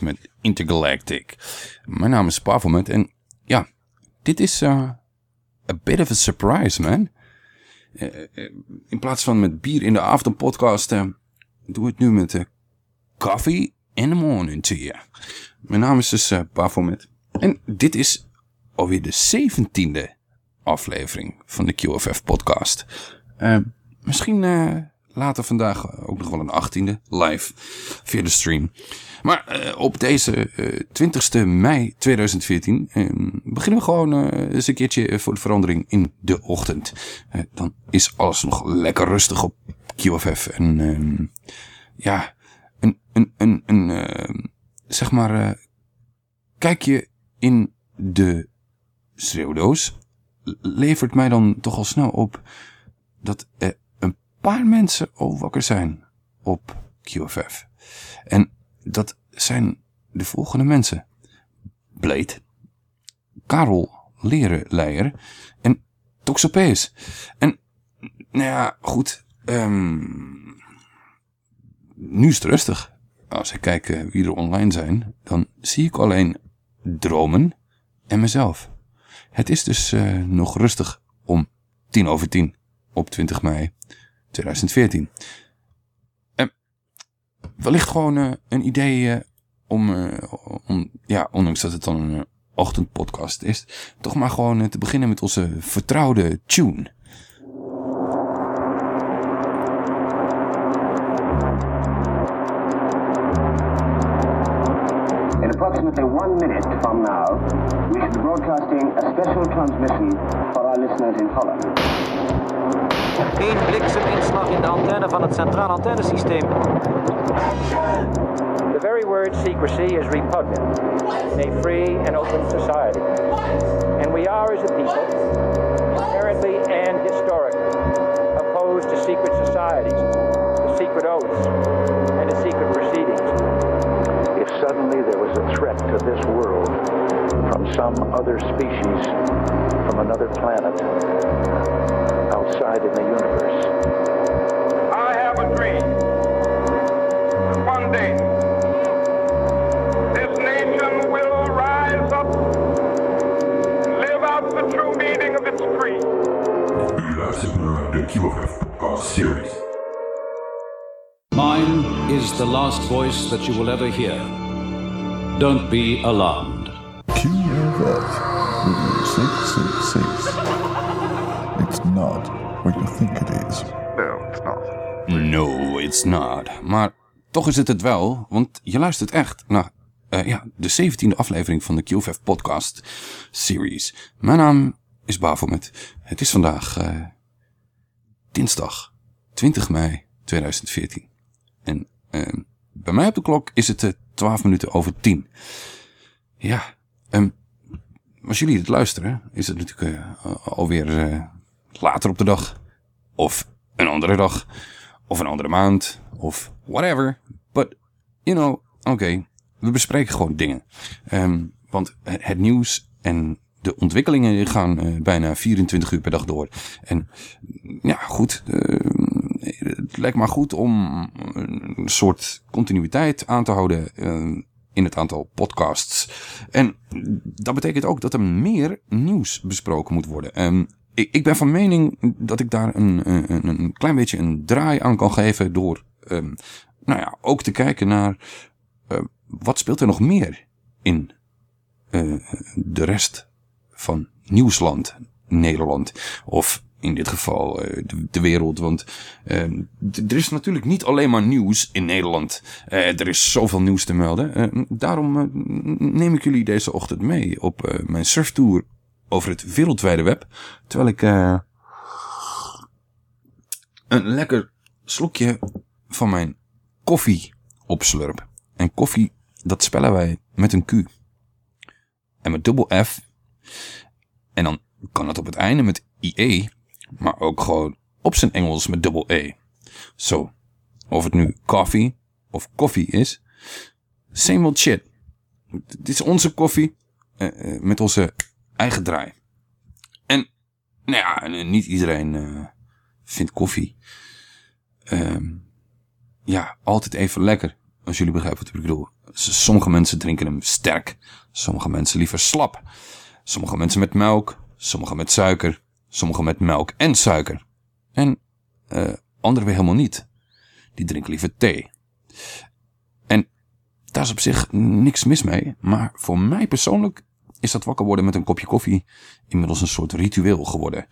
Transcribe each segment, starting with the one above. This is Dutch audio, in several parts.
Met Intergalactic. Mijn naam is Pavelmet en ja, dit is uh, a bit of a surprise, man. Uh, in plaats van met bier in de avond podcast, uh, doe het nu met uh, coffee in the morning to you. Mijn naam is dus Pavelmet en dit is alweer de zeventiende aflevering van de QFF podcast. misschien Later vandaag ook nog wel een achttiende live via de stream. Maar uh, op deze uh, 20 mei 2014 uh, beginnen we gewoon uh, eens een keertje voor de verandering in de ochtend. dan is alles nog lekker rustig op QFF. En ehm, ja, een, een, een, een ehm, zeg maar, kijk je in de schreeuwdoos levert mij dan toch al snel op dat paar mensen al wakker zijn op QFF. En dat zijn de volgende mensen. Blade, Karel Lerenleier en Toxopeus. En, nou ja, goed. Um, nu is het rustig. Als ik kijk uh, wie er online zijn, dan zie ik alleen dromen en mezelf. Het is dus uh, nog rustig om tien over tien op 20 mei. 2014. En wellicht gewoon uh, een idee uh, om, uh, om, ja, ondanks dat het dan een ochtendpodcast is, toch maar gewoon te beginnen met onze vertrouwde tune. In approximately one minute from now, we should be broadcasting a special transmission for our listeners in Holland. Eén blikseminslag in de antenne van het centraal antennesysteem. The very word secrecy is repugnant in a free and open society. And we are, as a people, inherently and historically opposed to secret societies, to secret oaths, some other species, from another planet, outside in the universe. I have a dream. One day, this nation will rise up live out the true meaning of its creed. U luistert naar de QFF podcast series. Mine is the last voice that you will ever hear. Don't be alarmed. QFF 666. It's not what you think it is. No, it's not. No, it's not. Maar toch is het het wel, want je luistert echt naar uh, ja, de 17e aflevering van de QFF podcast series. Mijn naam is Bafomet. Het is vandaag uh, dinsdag 20 mei 2014. En uh, bij mij op de klok is het 12 minuten over 10. Ja, um, als jullie het luisteren, is het natuurlijk alweer later op de dag. Of een andere dag. Of een andere maand. Of whatever. But, you know, oké. Okay, we bespreken gewoon dingen. Um, want het, nieuws en de ontwikkelingen gaan bijna 24 uur per dag door. En ja, goed. Uh, het lijkt maar goed om een soort continuïteit aan te houden uh, in het aantal podcasts. En dat betekent ook dat er meer nieuws besproken moet worden. Um, ik, ik ben van mening dat ik daar een, een, een klein beetje een draai aan kan geven door um, nou ja, ook te kijken naar uh, wat speelt er nog meer in uh, de rest van Nieuwsland, Nederland. Of in dit geval uh, de, wereld. Want uh, er is natuurlijk niet alleen maar nieuws in Nederland. Uh, er is zoveel nieuws te melden. daarom neem ik jullie deze ochtend mee op mijn surftour over het wereldwijde web. Terwijl ik een lekker slokje van mijn koffie opslurp. En koffie, dat spellen wij met een Q. En met dubbel F. En dan kan het op het einde met IE. Maar ook gewoon op zijn Engels met dubbel E. Zo. Of het nu koffie of koffie is. Same old shit. Dit is onze koffie. Uh, met onze eigen draai. En nou ja, niet iedereen uh, vindt koffie uh, ja, altijd even lekker. Als jullie begrijpen wat ik bedoel. Sommige mensen drinken hem sterk. Sommige mensen liever slap. Sommige mensen met melk. Sommige met suiker. Sommige met melk en suiker. En eh anderen weer helemaal niet. Die drinken liever thee. En daar is op zich niks mis mee. Maar voor mij persoonlijk is dat wakker worden met een kopje koffie inmiddels een soort ritueel geworden.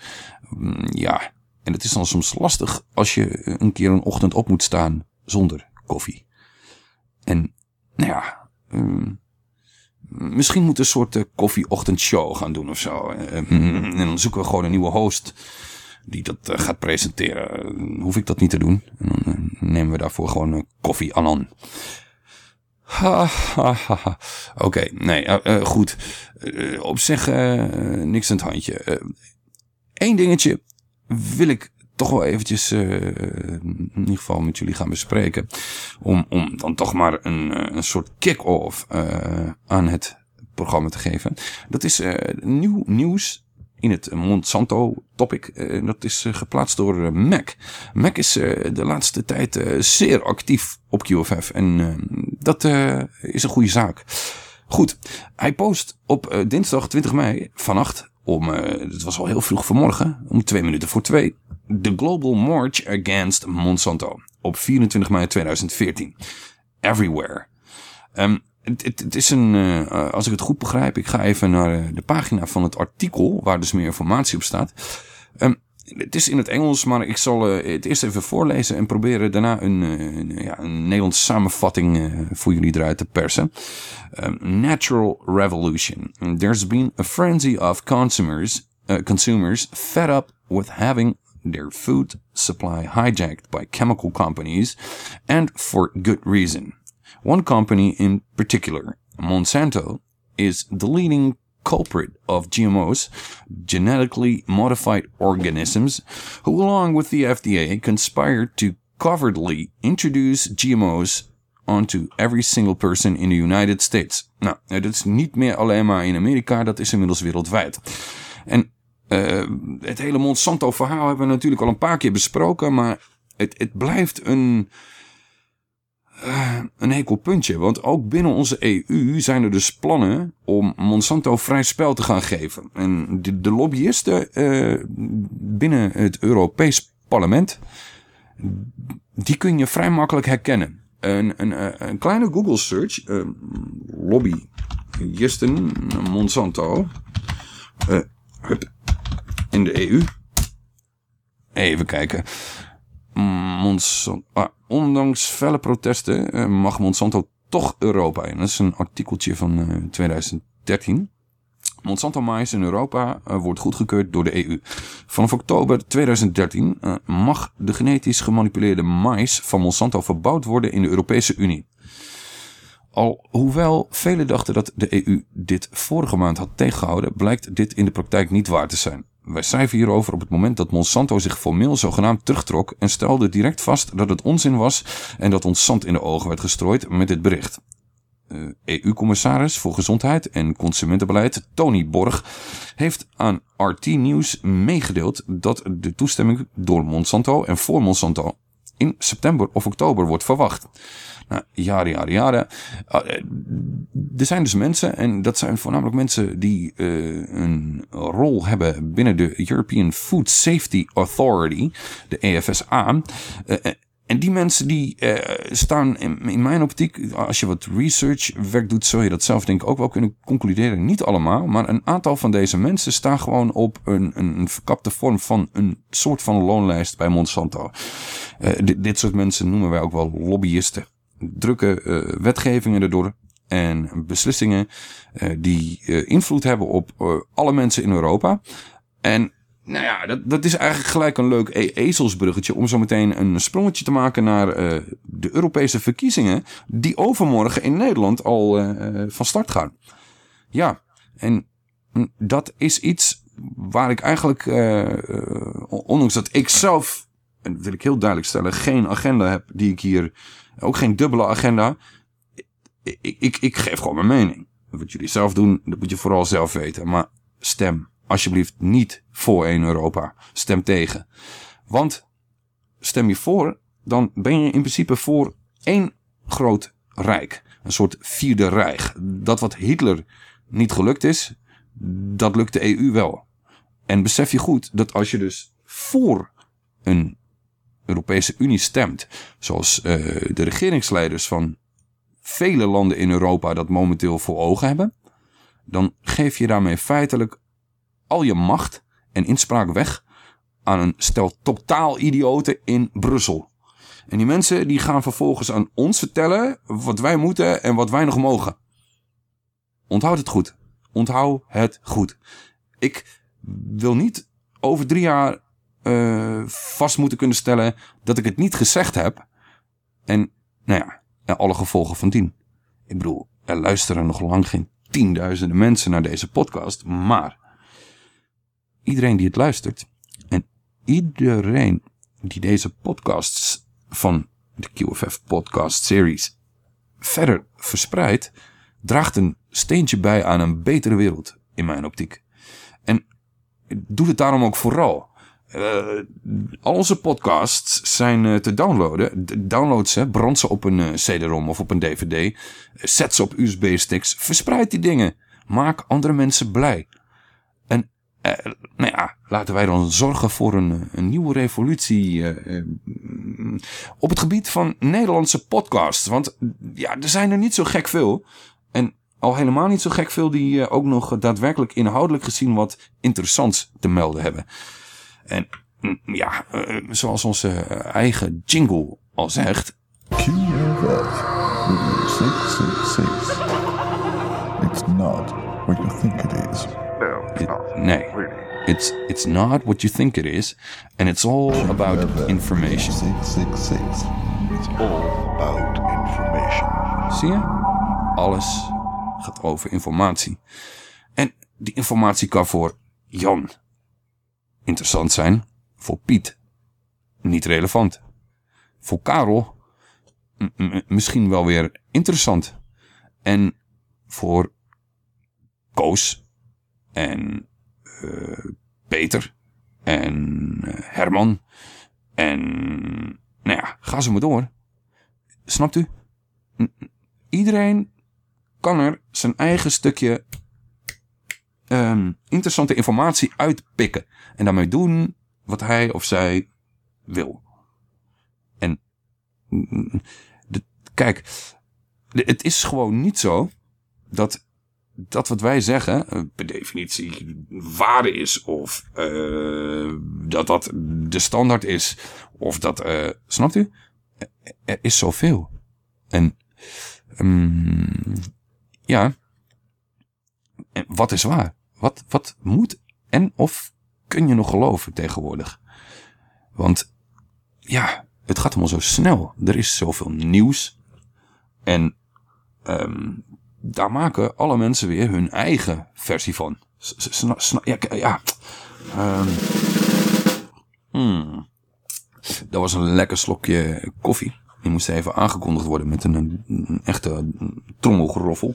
Mm, Ja, en het is dan soms lastig als je een keer een ochtend op moet staan zonder koffie. En nou ja, mm, misschien moet een soort eh, koffieochtendshow gaan doen of zo. Eh, mm, En dan zoeken we gewoon een nieuwe host die dat eh, gaat presenteren. Eh, Hoef ik dat niet te doen. En dan eh, nemen we daarvoor gewoon een koffie aan. Ha, ha, ha, ha. Oké, nee, eh, eh, goed. Eh, op zich eh, niks aan het handje. Eén dingetje wil ik toch wel eventjes eh, in ieder geval met jullie gaan bespreken. Om, om dan toch maar een, eh, een soort kick-off eh, aan het programma te geven. Dat is nieuw nieuws in het Monsanto topic. Dat is geplaatst door Mac. Mac is de laatste tijd zeer actief op QFF. En dat is een goede zaak. Goed, hij post op dinsdag 20 mei vannacht om, eh, het was al heel vroeg vanmorgen, om twee minuten voor twee, The Global March Against Monsanto op 24 mei 2014. Everywhere. Ehm, het, het, is een, eh, als ik het goed begrijp, ik ga even naar eh, de pagina van het artikel, waar dus meer informatie op staat. Ehm, het is in het Engels, maar ik zal eh, het eerst even voorlezen en proberen daarna een, eh, ja, een Nederlandse samenvatting eh, voor jullie eruit te persen. Um, natural revolution. There's been a frenzy of consumers, uh, consumers fed up with having their food supply hijacked by chemical companies, and for good reason. One company in particular, Monsanto, is the leading culprit of GMOs, genetically modified organisms, who along with the FDA conspired to covertly introduce GMO's onto every single person in the United States. Nou, eh, dat is niet meer alleen maar in Amerika, dat is inmiddels wereldwijd. En eh, het hele Monsanto verhaal hebben we natuurlijk al een paar keer besproken, maar het, het blijft een, eh, een hekel puntje. Want ook binnen onze EU zijn er dus plannen om Monsanto vrij spel te gaan geven. En de, lobbyisten eh, binnen het Europees Parlement, die kun je vrij makkelijk herkennen. Een, een, eh, een kleine Google search, eh, lobbyisten Monsanto, in de EU. Even kijken. Monsanto, ah, ondanks felle protesten eh, mag Monsanto toch Europa in. Dat is een artikeltje van eh, 2013. Monsanto mais in Europa eh, wordt goedgekeurd door de EU. Vanaf oktober 2013 eh, mag de genetisch gemanipuleerde mais van Monsanto verbouwd worden in de Europese Unie. Al hoewel velen dachten dat de EU dit vorige maand had tegengehouden, blijkt dit in de praktijk niet waar te zijn. Wij schrijven hierover op het moment dat Monsanto zich formeel zogenaamd terugtrok en stelde direct vast dat het onzin was en dat ons zand in de ogen werd gestrooid met dit bericht. EU-commissaris voor Gezondheid en Consumentenbeleid Tony Borg heeft aan RT News meegedeeld dat de toestemming door Monsanto en voor Monsanto in september of oktober wordt verwacht. Nou, jaren, jaren, jaren. Uh, er zijn dus mensen, en dat zijn voornamelijk mensen die uh, een rol hebben binnen de European Food Safety Authority, de EFSA. Uh, en die mensen die staan in, mijn optiek, als je wat researchwerk doet, zou je dat zelf denk ik ook wel kunnen concluderen. Niet allemaal, maar een aantal van deze mensen staan gewoon op een, een, verkapte vorm van een soort van loonlijst bij Monsanto. Dit soort mensen noemen wij ook wel lobbyisten. Drukken uh, wetgevingen erdoor en beslissingen die invloed hebben op alle mensen in Europa. En nou ja, dat, dat is eigenlijk gelijk een leuk e ezelsbruggetje om zo meteen een sprongetje te maken naar de Europese verkiezingen die overmorgen in Nederland al van start gaan. Ja, en dat is iets waar ik eigenlijk, ondanks dat ik zelf, en dat wil ik heel duidelijk stellen, geen agenda heb die ik hier, ook geen dubbele agenda. Ik, ik, ik geef gewoon mijn mening. Wat jullie zelf doen, dat moet je vooral zelf weten. Maar stem alsjeblieft niet voor één Europa. Stem tegen. Want stem je voor, dan ben je in principe voor één groot rijk. Een soort vierde rijk. Dat wat Hitler niet gelukt is, dat lukt de EU wel. En besef je goed dat als je dus voor een Europese Unie stemt, zoals uh, de regeringsleiders van vele landen in Europa dat momenteel voor ogen hebben, dan geef je daarmee feitelijk al je macht en inspraak weg aan een stel totaal idioten in Brussel. En die mensen die gaan vervolgens aan ons vertellen wat wij moeten en wat wij nog mogen. Onthoud het goed. Onthoud het goed. Ik wil niet over drie jaar uh, vast moeten kunnen stellen dat ik het niet gezegd heb. En nou ja, alle gevolgen van dien. Ik bedoel, er luisteren nog lang geen tienduizenden mensen naar deze podcast. Maar iedereen die het luistert en iedereen die deze podcasts van de QFF podcast series verder verspreidt, draagt een steentje bij aan een betere wereld in mijn optiek. En doe het daarom ook vooral. Uh, al onze podcasts zijn uh, te downloaden. Download ze, brand ze op een uh, CD-ROM of op een DVD. Zet ze op USB-sticks. Verspreid die dingen. Maak andere mensen blij. En nou ja, laten wij dan zorgen voor een, een nieuwe revolutie op het gebied van Nederlandse podcasts. Want ja, er zijn er niet zo gek veel. En al helemaal niet zo gek veel die ook nog daadwerkelijk inhoudelijk gezien wat interessants te melden hebben. En mm, ja, uh, zoals onze eigen jingle al zegt. QFF 666. It's not what you think it is. It, nee. It's, it's not what you think it is. And it's all about information. 666. It's all about information. Zie je? Alles gaat over informatie. En die informatie kan voor Jan interessant zijn. Voor Piet niet relevant. Voor Karel misschien wel weer interessant. En voor Koos en uh, Peter en uh, Herman en nou ja, ga ze maar door. Snapt u? Iedereen kan er zijn eigen stukje um, interessante informatie uitpikken. En daarmee doen wat hij of zij wil. En de, kijk, de, het is gewoon niet zo dat dat wat wij zeggen eh, per definitie waarde is. Of uh, dat dat de standaard is. Of dat, uh, snapt u? Er is zoveel. En um, ja, en wat is waar? Wat, wat moet en of kun je nog geloven tegenwoordig? Want ja, het gaat allemaal zo snel. Er is zoveel nieuws. En um, daar maken alle mensen weer hun eigen versie van. Ja, ja. Um, hmm. Dat was een lekker slokje koffie. Die moest even aangekondigd worden met een, een echte trommelgeroffel.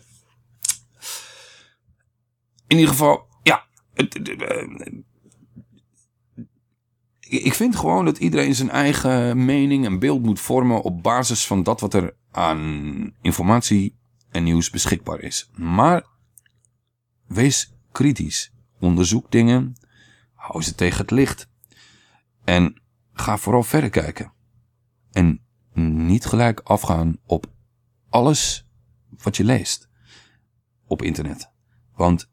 In ieder geval, ja. Ik vind gewoon dat iedereen zijn eigen mening en beeld moet vormen op basis van dat wat er aan informatie en nieuws beschikbaar is. Maar wees kritisch. Onderzoek dingen. Hou ze tegen het licht. En ga vooral verder kijken. En niet gelijk afgaan op alles wat je leest op internet. Want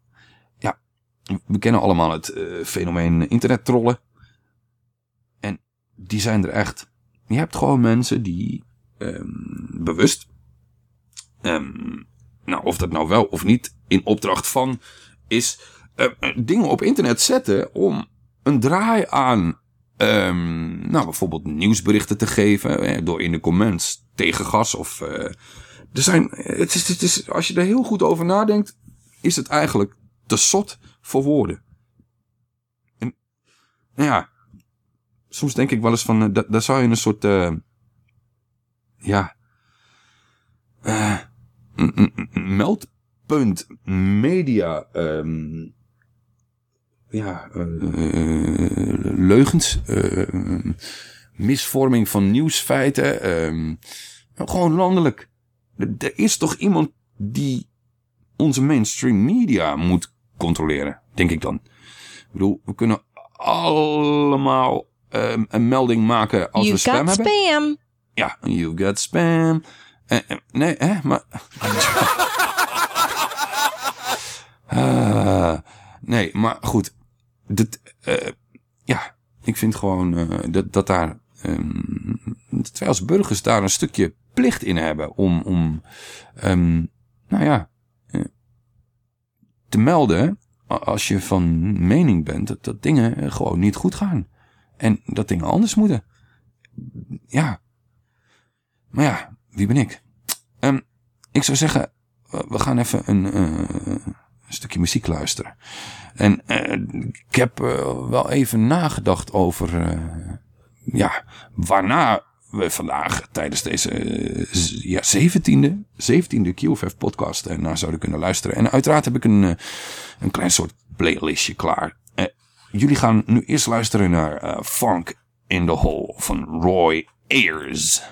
we kennen allemaal het uh, fenomeen internettrollen. En die zijn er echt. Je hebt gewoon mensen die um, bewust, um, nou of dat nou wel of niet in opdracht van is, uh, dingen op internet zetten om een draai aan, um, nou bijvoorbeeld nieuwsberichten te geven eh, door in de comments tegengas of... Er zijn, het is, het is, als je er heel goed over nadenkt, is het eigenlijk te zot voor woorden. En ja, soms denk ik wel eens van, uh, daar zou je een soort, uh, ja, uh, meldpunt media, um, ja, leugens, misvorming van nieuwsfeiten, um, gewoon landelijk er is toch iemand die onze mainstream media moet controleren, denk ik dan. Ik bedoel, we kunnen allemaal ehm, een melding maken als we You spam got hebben. spam. Ja, you got spam. Eh, eh, nee, hè, maar... Ah, nee, maar goed. Dit, eh, ja, ik vind gewoon dat, dat daar... ehm, dat wij als burgers daar een stukje plicht in hebben om... om ehm, nou ja... te melden als je van mening bent dat, dat dingen gewoon niet goed gaan. En dat dingen anders moeten. Ja, maar ja, wie ben ik? Ehm, ik zou zeggen, we gaan even een, eh, een stukje muziek luisteren. En eh, ik heb eh, wel even nagedacht over, ja, waarna we vandaag tijdens deze eh, ja, 17e, 17e QFF podcast eh, naar zouden kunnen luisteren. En uiteraard heb ik een, eh, een klein soort playlistje klaar. Jullie gaan nu eerst luisteren naar Funk in the Hole van Roy Ayers.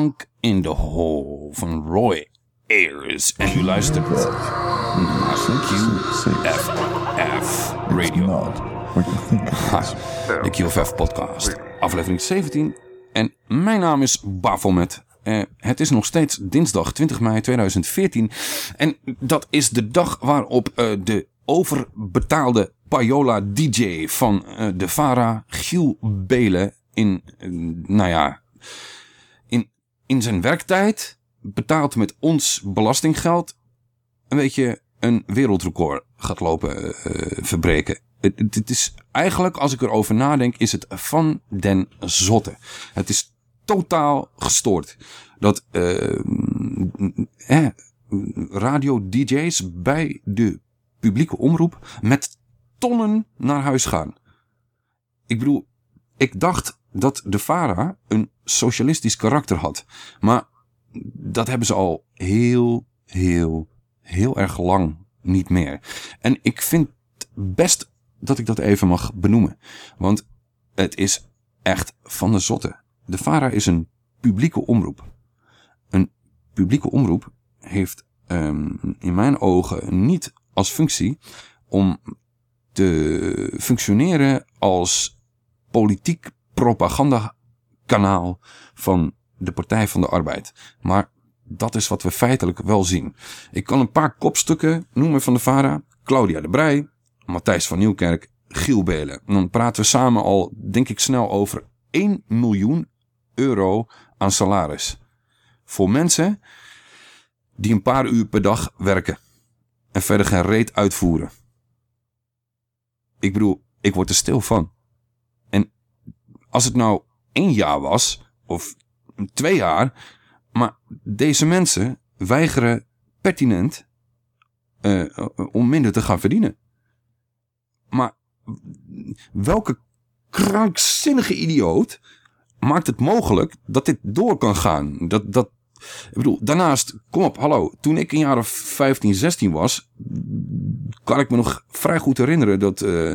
Funk in the Hole van Roy Ayers. En u luistert naar QFF Radio. De QFF podcast, aflevering 17. En mijn naam is Bafomet. Eh, het is nog steeds dinsdag 20 mei 2014. En dat is de dag waarop eh, de overbetaalde Payola DJ van eh, de Vara, Giel Belen, in, nou ja, in, zijn werktijd, betaald met ons belastinggeld, een beetje een wereldrecord gaat lopen eh, verbreken. Het, is eigenlijk, als ik erover nadenk, is het van den zotte. Het is totaal gestoord. Dat eh, eh, radio-dj's bij de publieke omroep met tonnen naar huis gaan. Ik bedoel, ik dacht dat de VARA een socialistisch karakter had. Maar dat hebben ze al heel, heel, heel erg lang niet meer. En ik vind best dat ik dat even mag benoemen. Want het is echt van de zotte. De VARA is een publieke omroep. Een publieke omroep heeft ehm, in mijn ogen niet als functie om te functioneren als politiek propagandakanaal van de Partij van de Arbeid. Maar dat is wat we feitelijk wel zien. Ik kan een paar kopstukken noemen van de VARA. Claudia de Brij, Matthijs van Nieuwkerk, Giel Belen. En dan praten we samen al, denk ik snel, over 1 miljoen euro aan salaris. Voor mensen die een paar uur per dag werken. En verder geen reet uitvoeren. Ik bedoel, ik word er stil van. Als het nou één jaar was, of twee jaar, maar deze mensen weigeren pertinent eh, om minder te gaan verdienen. Maar welke krankzinnige idioot maakt het mogelijk dat dit door kan gaan? Dat, dat, ik bedoel, daarnaast, kom op, hallo. Toen ik een jaar of 15, 16 was, kan ik me nog vrij goed herinneren dat eh,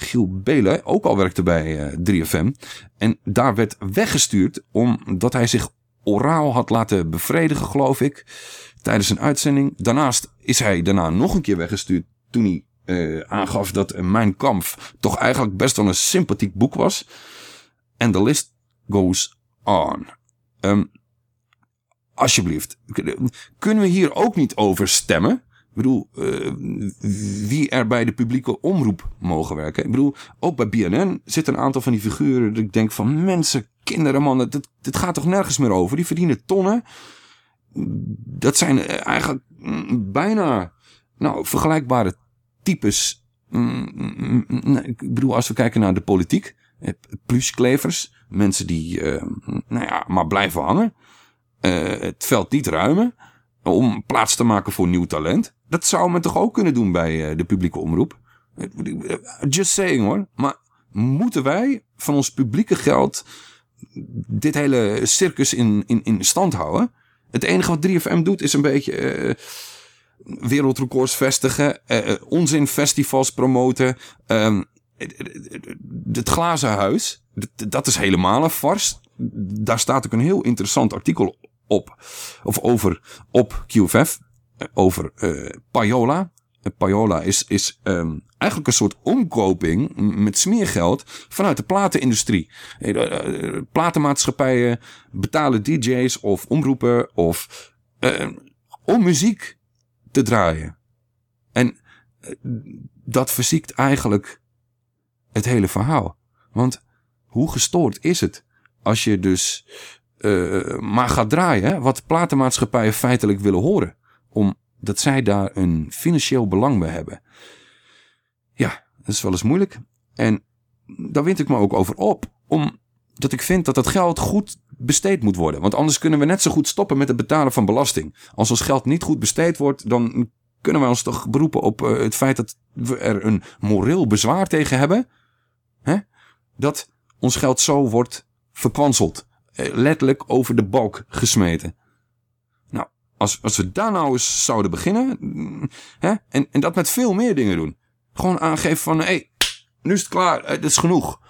Giel Belen ook al werkte bij eh, 3FM. En daar werd weggestuurd omdat hij zich oraal had laten bevredigen, geloof ik, tijdens een uitzending. Daarnaast is hij daarna nog een keer weggestuurd toen hij eh, aangaf dat Mijn Kamp toch eigenlijk best wel een sympathiek boek was. En de list goes on. Ehm, alsjeblieft, kunnen we hier ook niet over stemmen? Bedoel, eh, wie er bij de publieke omroep mogen werken. Ik bedoel, ook bij BNN zitten een aantal van die figuren. Dat ik denk van mensen, kinderen, mannen, dit, dit gaat toch nergens meer over. Die verdienen tonnen. Dat zijn eh, eigenlijk mm, bijna nou, vergelijkbare types. Mm, mm, Ik bedoel, als we kijken naar de politiek. eh, Plusklevers. Mensen die, nou ja, maar blijven hangen. Het veld niet ruimen. Om plaats te maken voor nieuw talent. Dat zou men toch ook kunnen doen bij eh, de publieke omroep. Eh, Just saying hoor. Maar moeten wij van ons publieke geld dit hele circus in, in, in stand houden? Het enige wat 3FM doet is een beetje eh, wereldrecords vestigen. eh, onzinfestivals promoten. ehm, het- glazen huis. dat- is helemaal een fars. Daar staat ook een heel interessant artikel op. Of over op QFF. eh, Over eh, Payola. Eh, Payola is, is ehm, eigenlijk een soort omkoping met smeergeld vanuit de platenindustrie. Platenmaatschappijen betalen DJ's of omroepen of eh, om muziek te draaien. En dat verziekt eigenlijk het hele verhaal. Want hoe gestoord is het als je dus eh, maar gaat draaien wat platenmaatschappijen feitelijk willen horen. Omdat zij daar een financieel belang bij hebben. Ja, dat is wel eens moeilijk. En daar wind ik me ook over op. Omdat ik vind dat dat geld goed besteed moet worden. Want anders kunnen we net zo goed stoppen met het betalen van belasting. Als ons geld niet goed besteed wordt, dan kunnen wij ons toch beroepen op eh, het feit dat we er een moreel bezwaar tegen hebben. Hè? Dat ons geld zo wordt verkwanseld. Eh, letterlijk over de balk gesmeten. Nou, als, als we daar nou eens zouden beginnen. mm, Hè, en, en dat met veel meer dingen doen. Gewoon aangeven van, hé, hey, nu is het klaar, eh, dit is genoeg.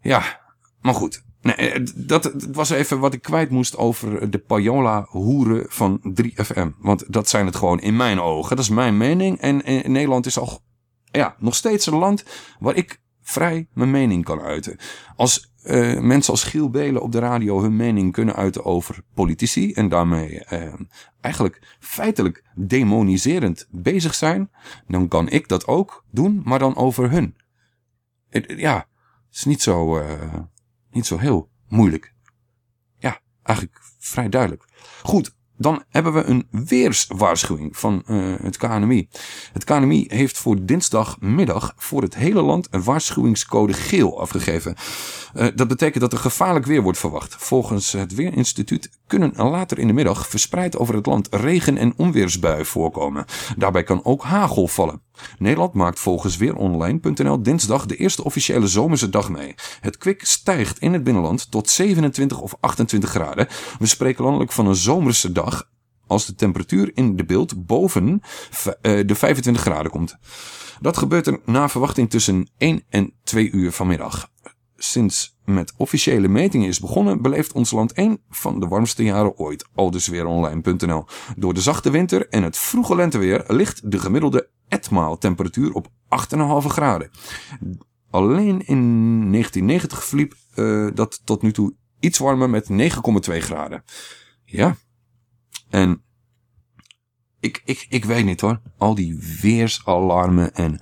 Ja, maar goed. Nee, eh, dat, was even wat ik kwijt moest over de Payola-hoeren van 3FM. Want dat zijn het gewoon in mijn ogen. Dat is mijn mening. En, en Nederland is al ja, nog steeds een land waar ik vrij mijn mening kan uiten. Als uh, mensen als Giel Belen op de radio hun mening kunnen uiten over politici en daarmee uh, eigenlijk feitelijk demoniserend bezig zijn, dan kan ik dat ook doen, maar dan over hun. Het, ja, het is niet zo, niet zo heel moeilijk. Ja, eigenlijk vrij duidelijk. Goed, dan hebben we een weerswaarschuwing van uh, het KNMI. Het KNMI heeft voor dinsdagmiddag voor het hele land een waarschuwingscode geel afgegeven. Uh, dat betekent dat er gevaarlijk weer wordt verwacht. Volgens het Weerinstituut kunnen later in de middag verspreid over het land regen- en onweersbuien voorkomen. Daarbij kan ook hagel vallen. Nederland maakt volgens weeronline.nl dinsdag de eerste officiële zomerse dag mee. Het kwik stijgt in het binnenland tot 27 of 28 graden. We spreken landelijk van een zomerse dag als de temperatuur in de beeld boven eh, de 25 graden komt. Dat gebeurt er na verwachting tussen 1 en 2 uur vanmiddag. Sinds met officiële metingen is begonnen, beleeft ons land een van de warmste jaren ooit. Aldus weeronline.nl. Door de zachte winter en het vroege lenteweer ligt de gemiddelde etmaal temperatuur op 8,5 graden. Alleen in 1990 verliep uh, dat tot nu toe iets warmer met 9,2 graden. Ja. En ik, ik, ik weet niet hoor. Al die weersalarmen en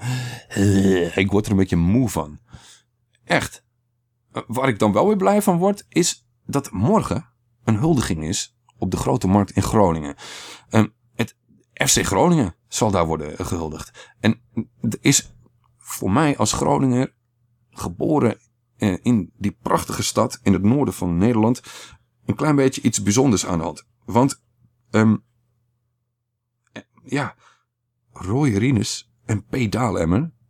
uh, ik word er een beetje moe van. Echt. Waar ik dan wel weer blij van word, is dat morgen een huldiging is op de Grote Markt in Groningen. Um, het FC Groningen zal daar worden gehuldigd. En is voor mij als Groninger, geboren eh, in die prachtige stad in het noorden van Nederland, een klein beetje iets bijzonders aan. Want, um, ja, Roy Rines en P.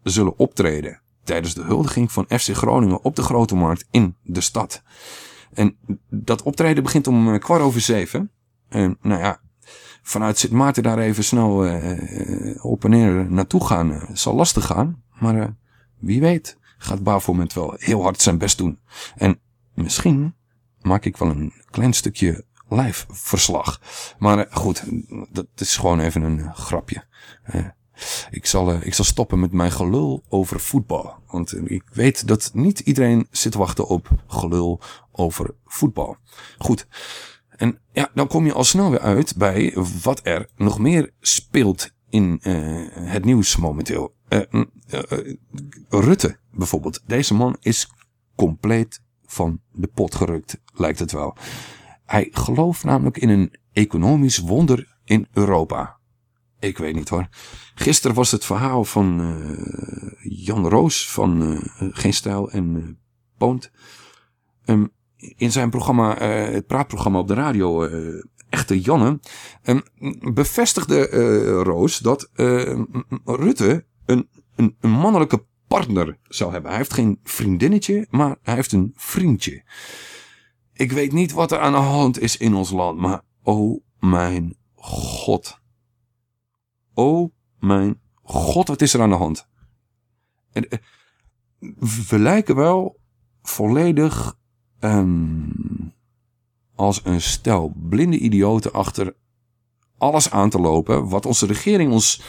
Zullen optreden tijdens de huldiging van FC Groningen op de Grote Markt in de stad. En dat optreden begint om eh, kwart over zeven. En nou ja, vanuit Sint Maarten daar even snel uh, op en neer naartoe gaan zal lastig gaan. Maar wie weet gaat Bavoment wel heel hard zijn best doen. En misschien maak ik wel een klein stukje live verslag. Maar goed, dat is gewoon even een grapje. Ik zal, uh, ik zal stoppen met mijn gelul over voetbal. Want ik weet dat niet iedereen zit te wachten op gelul over voetbal. Goed. En ja, dan kom je al snel weer uit bij wat er nog meer speelt in uh, het nieuws momenteel. Uh, Rutte bijvoorbeeld. Deze man is compleet van de pot gerukt, lijkt het wel. Hij gelooft namelijk in een economisch wonder in Europa. Ik weet niet hoor. Gisteren was het verhaal van uh, Jan Roos van uh, Geen Stijl en uh, Poont. Um, in zijn programma, het praatprogramma op de radio, Echte Janne, um, bevestigde Roos dat Rutte een, een, een mannelijke partner zou hebben. Hij heeft geen vriendinnetje, maar hij heeft een vriendje. Ik weet niet wat er aan de hand is in ons land, maar oh mijn god. Oh mijn god, wat is er aan de hand? En, we lijken wel volledig um, als een stel blinde idioten achter alles aan te lopen wat onze regering ons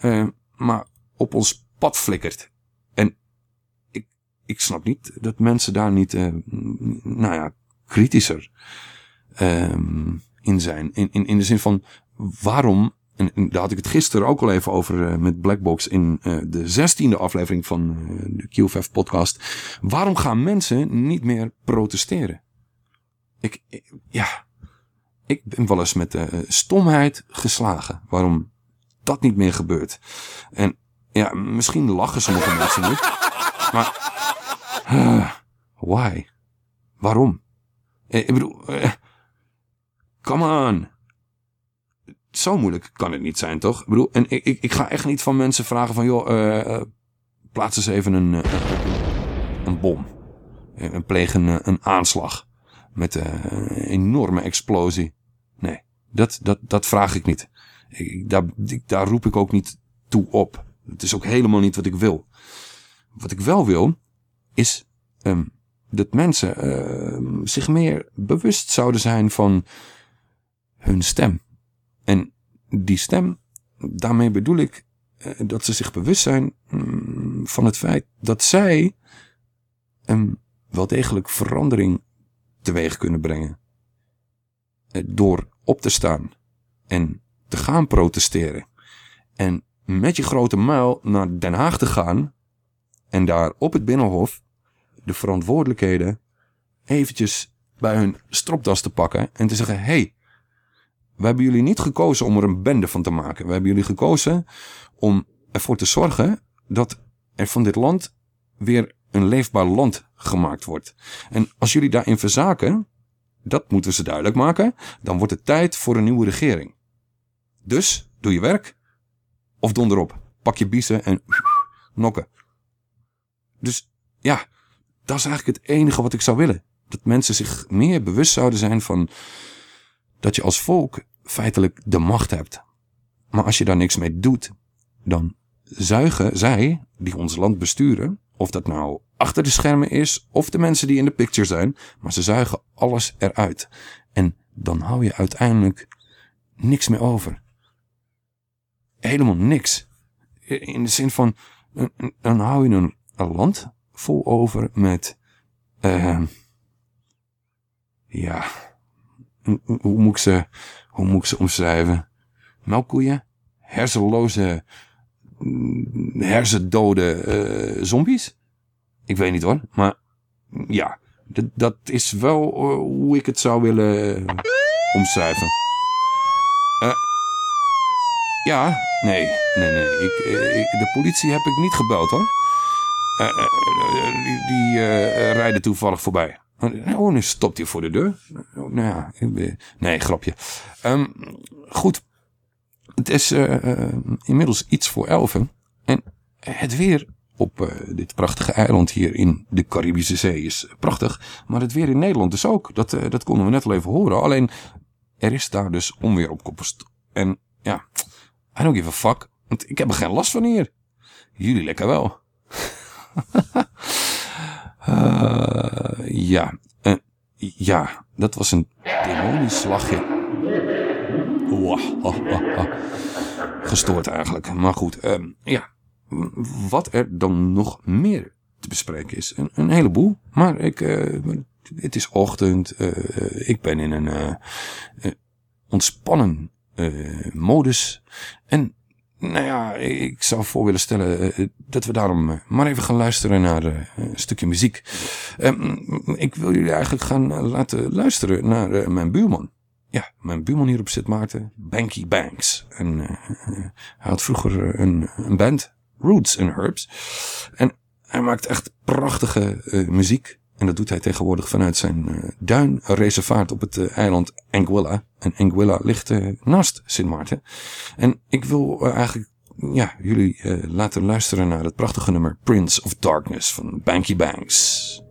uh, maar op ons pad flikkert. En ik, ik snap niet dat mensen daar niet, uh, nou ja, kritischer um, in zijn. In, in, in de zin van, waarom en, daar had ik het gisteren ook al even over uh, met Blackbox in uh, de zestiende aflevering van uh, de QFF podcast. Waarom gaan mensen niet meer protesteren? Ik, ja, ik ben wel eens met stomheid geslagen. Waarom dat niet meer gebeurt. En ja, misschien lachen sommige mensen nu. Maar, why? Waarom? Ik bedoel, come on zo moeilijk kan het niet zijn, toch? Ik bedoel, en ik, ik, ik ga echt niet van mensen vragen van, joh, uh, plaats eens even een, een, een bom. En pleeg een, aanslag. Met een enorme explosie. Nee, dat, dat, dat vraag ik niet. Ik, daar, daar roep ik ook niet toe op. Het is ook helemaal niet wat ik wil. Wat ik wel wil, is um, dat mensen eh, zich meer bewust zouden zijn van hun stem. En die stem, daarmee bedoel ik eh, dat ze zich bewust zijn mm, van het feit dat zij een wel degelijk verandering teweeg kunnen brengen. Eh, door op te staan en te gaan protesteren. En met je grote muil naar Den Haag te gaan en daar op het Binnenhof de verantwoordelijkheden eventjes bij hun stropdas te pakken en te zeggen: hey, we hebben jullie niet gekozen om er een bende van te maken. We hebben jullie gekozen om ervoor te zorgen dat er van dit land weer een leefbaar land gemaakt wordt. En als jullie daarin verzaken, dat moeten we ze duidelijk maken, dan wordt het tijd voor een nieuwe regering. Dus doe je werk of donder op. Pak je biezen en nokken. Dus ja, dat is eigenlijk het enige wat ik zou willen. Dat mensen zich meer bewust zouden zijn van dat je als volk feitelijk de macht hebt. Maar als je daar niks mee doet, dan zuigen zij, die ons land besturen, of dat nou achter de schermen is, of de mensen die in de picture zijn, maar ze zuigen alles eruit. En dan hou je uiteindelijk niks meer over. Helemaal niks. In de zin van, dan hou je een, land vol over met, uh, ja, hoe moet ik ze, hoe moet ik ze omschrijven? Melkkoeien? Hersenloze, mm, hersendode uh, zombies? Ik weet niet hoor, maar ja, dat is wel uh, hoe ik het zou willen omschrijven. Uh, ja, nee, nee, nee. Ik, ik, de politie heb ik niet gebeld hoor. die rijden toevallig voorbij. Oh, nu stopt hij voor de deur. Nou ja, nee, grapje. Um, goed. Het is uh, inmiddels iets voor elfen. En het weer op uh, dit prachtige eiland hier in de Caribische Zee is prachtig. Maar het weer in Nederland dus ook. Dat, dat konden we net al even horen. Alleen, er is daar dus onweer op komst. En ja, I don't give a fuck. Want ik heb er geen last van hier. Jullie lekker wel. Ja. Ja, dat was een demonisch slagje. Gestoord eigenlijk. Maar goed, uh, ja. Wat er dan nog meer te bespreken is. Een, een heleboel. Maar ik, het is ochtend. ik ben in een ontspannen modus. En nou ja, ik zou voor willen stellen uh, dat we daarom uh, maar even gaan luisteren naar een stukje muziek. Ehm, ik wil jullie eigenlijk gaan laten luisteren naar mijn buurman. Ja, mijn buurman hier op Sint Maarten, Banky Banks. Hij had vroeger een, een band, Roots and Herbs. En hij maakt echt prachtige muziek. En dat doet hij tegenwoordig vanuit zijn uh, duinreservaat op het uh, eiland Anguilla. En Anguilla ligt uh, naast Sint Maarten. En ik wil eigenlijk ja, jullie laten luisteren naar het prachtige nummer Prince of Darkness van Banky Banks.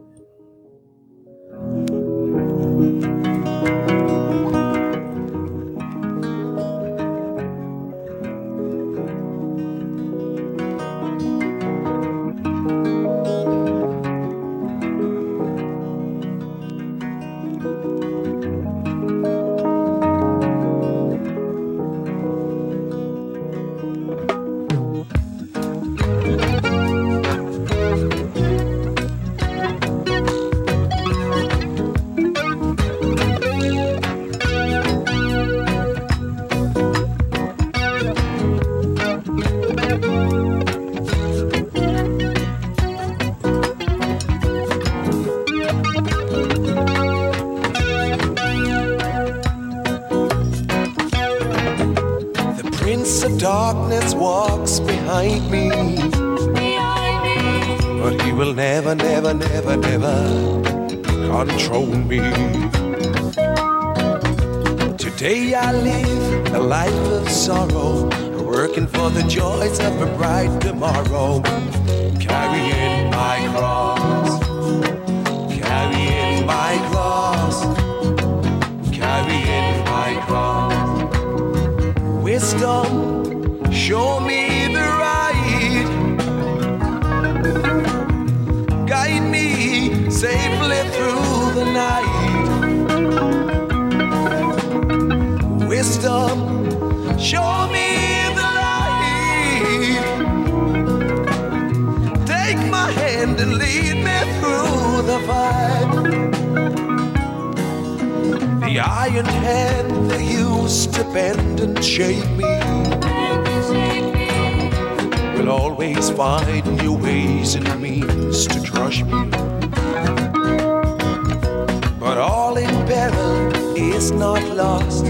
Is not lost,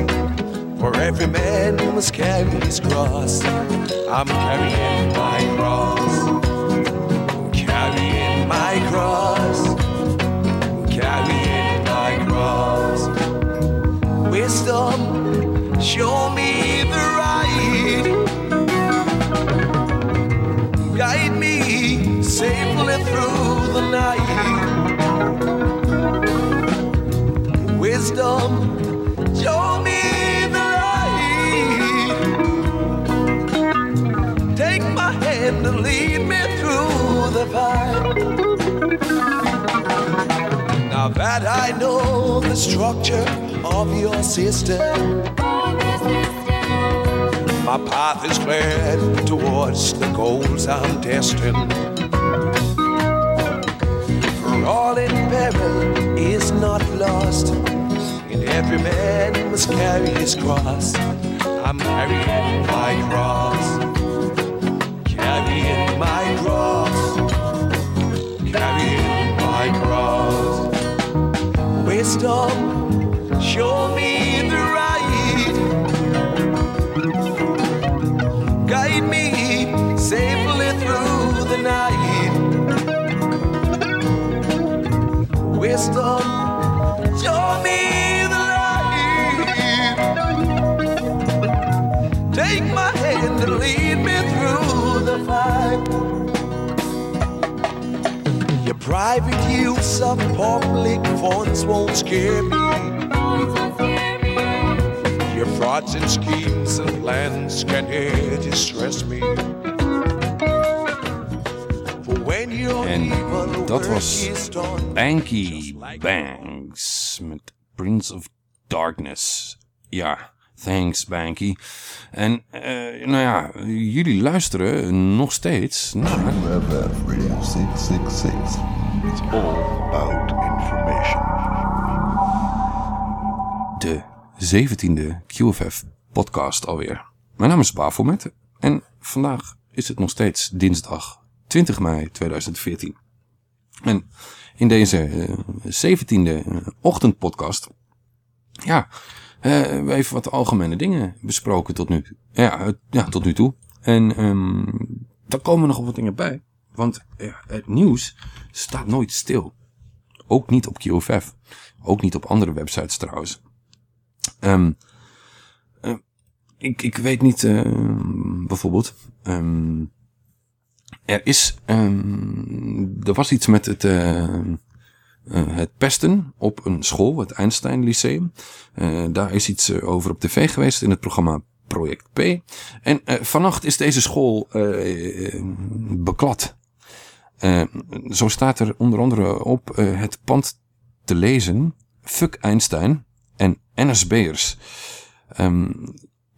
for every man must carry his cross. I'm carrying my cross, carrying my cross, carrying my cross. Wisdom, show me the right. Guide me safely through the night. Wisdom, the. Now that I know the structure of your system, my path is clear towards the goals I'm destined. For all in peril is not lost, and every man must carry his cross. I'm carrying my cross, carrying my cross, Show me private use of public funds won't scare me. Your frauds and schemes and plans can distress me. For when your En dat was Banky Banks met Prince of Darkness. Ja, thanks Banky. En eh, nou ja, jullie luisteren nog steeds naar Radio 666. It's all about information. de 17e QFF podcast alweer. Mijn naam is Bafomet en vandaag is het nog steeds dinsdag 20 mei 2014. En in deze eh, 17e ochtendpodcast, ja, we even wat algemene dingen besproken tot nu, ja, ja, tot nu toe. En ehm daar komen nog wat dingen bij. Want het nieuws staat nooit stil. Ook niet op QFF. Ook niet op andere websites trouwens. Ehm, eh, ik, ik weet niet, eh, bijvoorbeeld, ehm, er is, ehm, er was iets met het, het pesten op een school, het Einstein Lyceum. Eh, daar is iets eh, over op tv geweest in het programma Project P. En eh, vannacht is deze school eh, eh, beklad. Eh, zo staat er onder andere op eh, het pand te lezen. Fuck Einstein en NSB'ers. Ehm,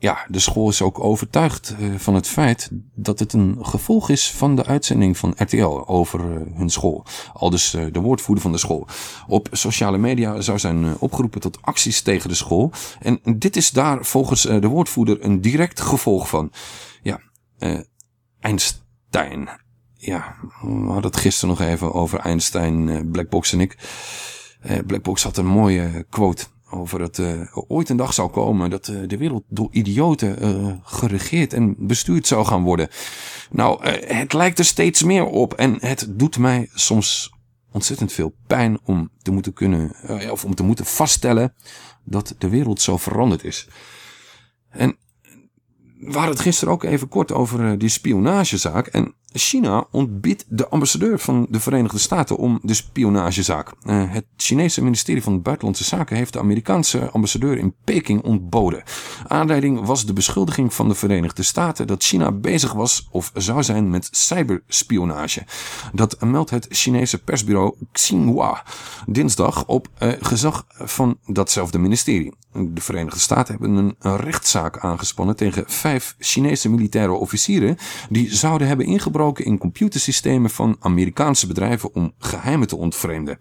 ja, de school is ook overtuigd eh, van het feit dat het een gevolg is van de uitzending van RTL over eh, hun school. Al dus eh, de woordvoerder van de school. Op sociale media zou zijn opgeroepen tot acties tegen de school. En dit is daar volgens de woordvoerder een direct gevolg van. Ja, eh, Einstein. Ja, we hadden het gisteren nog even over Einstein, Blackbox en ik. Blackbox had een mooie quote over dat uh, ooit een dag zou komen dat uh, de wereld door idioten uh, geregeerd en bestuurd zou gaan worden. Nou, het lijkt er steeds meer op en het doet mij soms ontzettend veel pijn om te moeten kunnen, of om te moeten vaststellen dat de wereld zo veranderd is. En we het gisteren ook even kort over die spionagezaak. En China ontbiedt de ambassadeur van de Verenigde Staten om de spionagezaak. Uh, het Chinese ministerie van Buitenlandse Zaken heeft de Amerikaanse ambassadeur in Peking ontboden. Aanleiding was de beschuldiging van de Verenigde Staten dat China bezig was of zou zijn met cyberspionage. Dat meldt het Chinese persbureau Xinhua dinsdag op uh, gezag van datzelfde ministerie. De Verenigde Staten hebben een rechtszaak aangespannen tegen vijf Chinese militaire officieren die zouden hebben ingebroken in computersystemen van Amerikaanse bedrijven om geheimen te ontvreemden.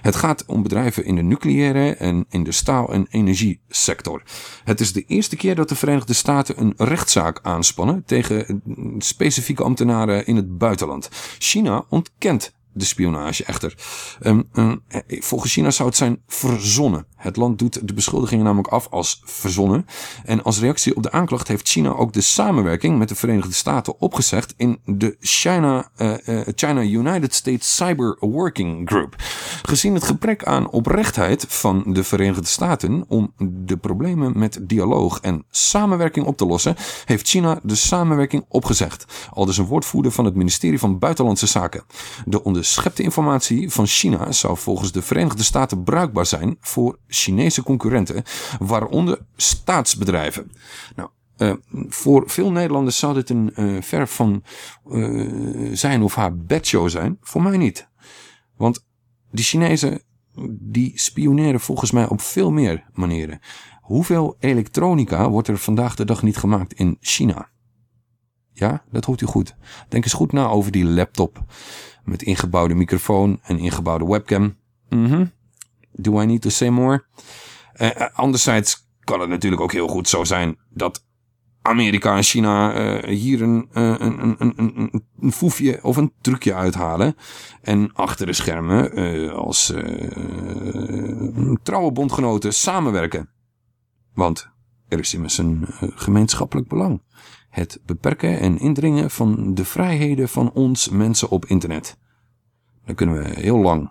Het gaat om bedrijven in de nucleaire en in de staal- en energiesector. Het is de eerste keer dat de Verenigde Staten een rechtszaak aanspannen tegen specifieke ambtenaren in het buitenland. China ontkent de spionage echter. Um, um, volgens China zou het zijn verzonnen. Het land doet de beschuldigingen namelijk af als verzonnen. En als reactie op de aanklacht heeft China ook de samenwerking met de Verenigde Staten opgezegd in de China, uh, China United States Cyber Working Group. Gezien het gebrek aan oprechtheid van de Verenigde Staten om de problemen met dialoog en samenwerking op te lossen, heeft China de samenwerking opgezegd. Al dus een woordvoerder van het ministerie van Buitenlandse Zaken. De onderschepte informatie van China zou volgens de Verenigde Staten bruikbaar zijn voor Chinese concurrenten, waaronder staatsbedrijven. Nou, uh, voor veel Nederlanders zou dit een uh, ver van uh, zijn of haar bedshow zijn. Voor mij niet. Want die Chinezen die spioneren volgens mij op veel meer manieren. Hoeveel elektronica wordt er vandaag de dag niet gemaakt in China? Ja, dat hoort u goed. Denk eens goed na over die laptop. Met ingebouwde microfoon en ingebouwde webcam. Mhm. Do I need to say more? Uh, anderzijds kan het natuurlijk ook heel goed zo zijn dat Amerika en China uh, hier een, uh, een, een, een, een, foefje of een trucje uithalen. En achter de schermen als trouwe bondgenoten samenwerken. Want er is immers een gemeenschappelijk belang. Het beperken en indringen van de vrijheden van ons mensen op internet. Daar kunnen we heel lang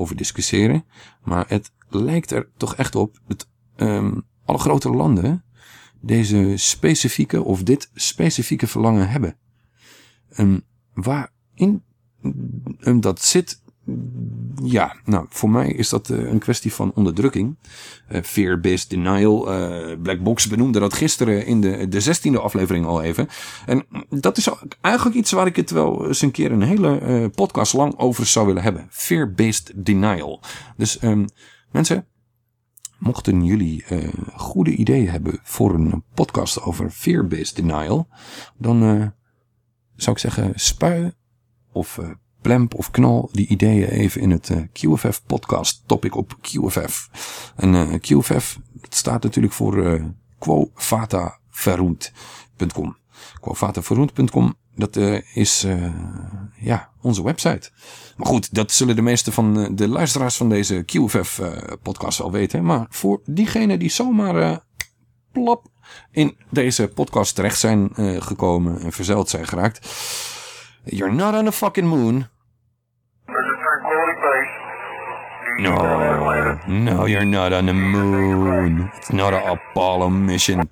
over discussiëren. Maar het lijkt er toch echt op dat um, alle grote landen deze specifieke of dit specifieke verlangen hebben. Um, waarin um, dat zit, ja, nou, voor mij is dat uh, een kwestie van onderdrukking. Uh, Fear-based denial. Uh, Black Box benoemde dat gisteren in de, de zestiende aflevering al even. En dat is eigenlijk iets waar ik het wel eens een keer een hele podcast lang over zou willen hebben. Fear-based denial. Dus um, mensen, mochten jullie goede ideeën hebben voor een podcast over fear-based denial, dan zou ik zeggen spui of plemp of knal die ideeën even in het uh, QFF podcast topic op QFF. En uh, QFF staat natuurlijk voor uh, quovataverroend.com. Quovataverroend.com dat is ja, onze website. Maar goed, dat zullen de meeste van de luisteraars van deze QFF podcast wel weten. Maar voor diegenen die zomaar plop in deze podcast terecht zijn gekomen en verzeild zijn geraakt. You're not on the fucking moon. No, no, you're not on the moon. It's not an Apollo mission.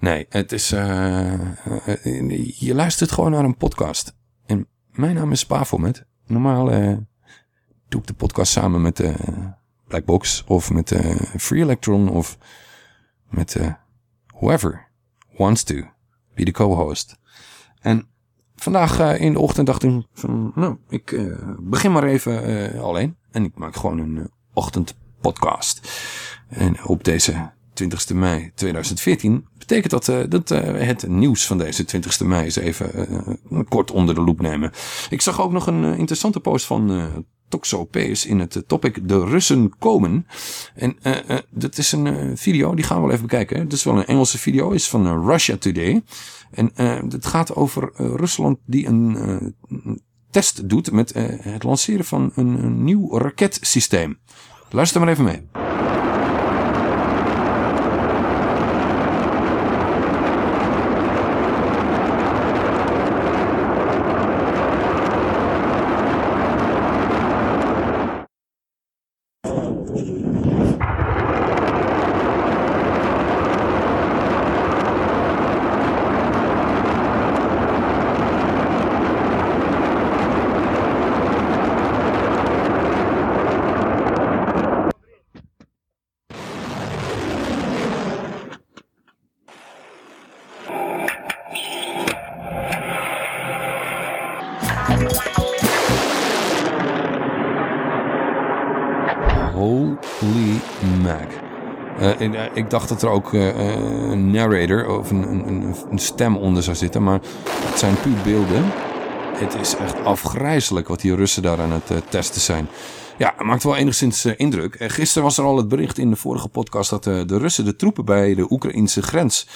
Nee, het is. Uh, je luistert gewoon naar een podcast. En mijn naam is Pavelmet. Normaal uh, doe ik de podcast samen met uh, Blackbox of met Free Electron of met whoever wants to be the co-host. En vandaag in de ochtend dacht ik van, nou, ik begin maar even alleen. En ik maak gewoon een ochtendpodcast. En op deze 20 mei 2014 betekent dat, uh, dat uh, het nieuws van deze 20 mei eens even kort onder de loep nemen. Ik zag ook nog een interessante post van Toxopees in het topic De Russen komen. En dat is een video, die gaan we wel even bekijken. Het is wel een Engelse video, is van Russia Today. En het gaat over Rusland die een test doet met het lanceren van een, een nieuw raketsysteem. Luister maar even mee. Ik dacht dat er ook uh, een narrator of een, een, een, stem onder zou zitten. Maar het zijn puur beelden. Het is echt afgrijzelijk wat die Russen daar aan het uh, testen zijn. Ja, het maakt wel enigszins indruk. Gisteren was er al het bericht in de vorige podcast dat de Russen de troepen bij de Oekraïnse grens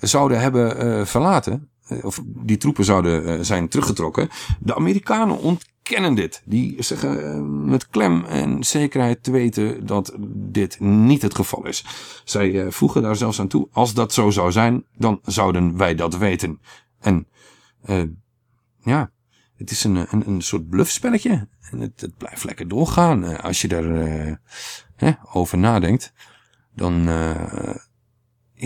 zouden hebben verlaten. of die troepen zouden zijn teruggetrokken. De Amerikanen ontkennen dit. Die zeggen met klem en zekerheid te weten dat dit niet het geval is. Zij voegen daar zelfs aan toe. Als dat zo zou zijn, dan zouden wij dat weten. En ja, het is een, een, een soort bluffspelletje. En het, blijft lekker doorgaan. Als je daar uh, over nadenkt, dan,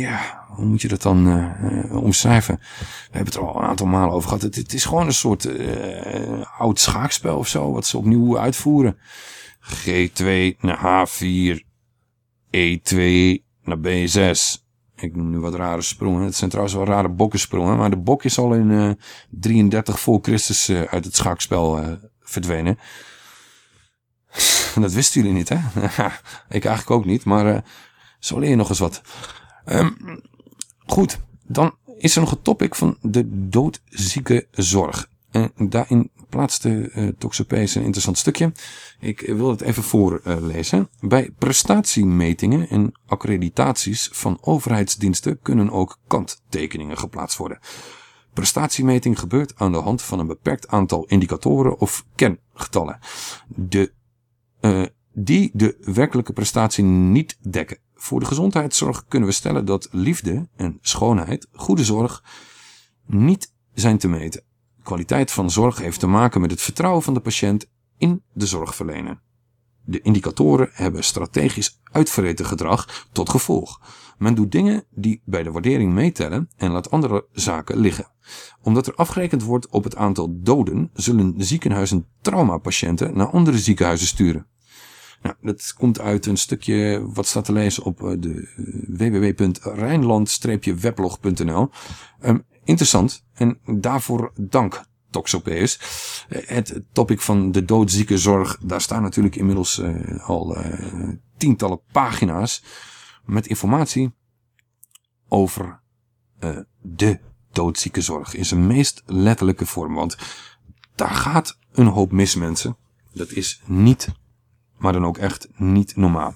ja, hoe moet je dat dan omschrijven? We hebben het er al een aantal malen over gehad. Het, het is gewoon een soort oud schaakspel of zo, wat ze opnieuw uitvoeren. G2 naar H4, E2 naar B6. Ik noem nu wat rare sprongen. Het zijn trouwens wel rare bokkensprongen. Maar de bok is al in uh, 33 voor Christus uh, uit het schaakspel uh, verdwenen. Dat wisten jullie niet, hè? ik eigenlijk ook niet. Maar uh, zo leer je nog eens wat. Um, goed, dan is er nog een topic van de doodzieke zorg. En daarin plaatste uh, Toxopees een interessant stukje. Ik wil het even voorlezen. Uh, Bij prestatiemetingen en accreditaties van overheidsdiensten kunnen ook kanttekeningen geplaatst worden. Prestatiemeting gebeurt aan de hand van een beperkt aantal indicatoren of kengetallen. De, uh, die de werkelijke prestatie niet dekken. Voor de gezondheidszorg kunnen we stellen dat liefde en schoonheid, goede zorg, niet zijn te meten kwaliteit van zorg heeft te maken met het vertrouwen van de patiënt in de zorgverlener. De indicatoren hebben strategisch uitverreten gedrag tot gevolg. Men doet dingen die bij de waardering meetellen en laat andere zaken liggen. Omdat er afgerekend wordt op het aantal doden, zullen ziekenhuizen traumapatiënten naar andere ziekenhuizen sturen. Nou, dat komt uit een stukje wat staat te lezen op eh, de www.rijnland-weblog.nl. Um, Interessant. En daarvoor dank Toxopeus. Het topic van de doodzieke zorg, daar staan natuurlijk inmiddels al tientallen pagina's met informatie over de doodzieke zorg in zijn meest letterlijke vorm. Want daar gaat een hoop mis mensen. Dat is niet, maar dan ook echt niet normaal.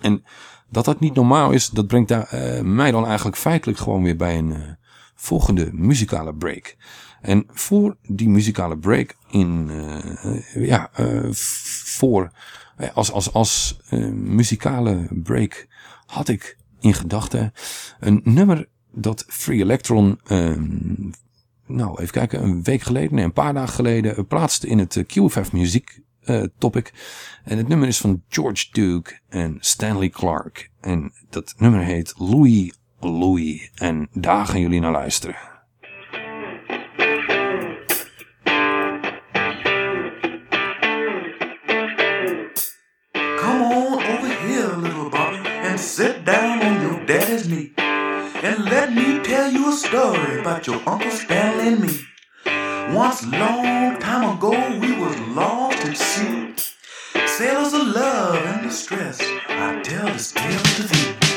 En dat dat niet normaal is, dat brengt daar, mij dan eigenlijk feitelijk gewoon weer bij een volgende muzikale break. En voor die muzikale break in, uh, ja, voor, als, als, als muzikale break had ik in gedachten een nummer dat Free Electron, nou even kijken, een week geleden, nee een paar dagen geleden, plaatste in het QFF muziek topic. En het nummer is van George Duke en Stanley Clark. En dat nummer heet Louis Louis. En daar gaan jullie naar luisteren. Come on over here, little Bobby, and sit down on your daddy's knee. And let me tell you a story about your Uncle Stanley and me. Once long time ago we was lost at sea. Sailors of love and distress, I tell this tale to thee.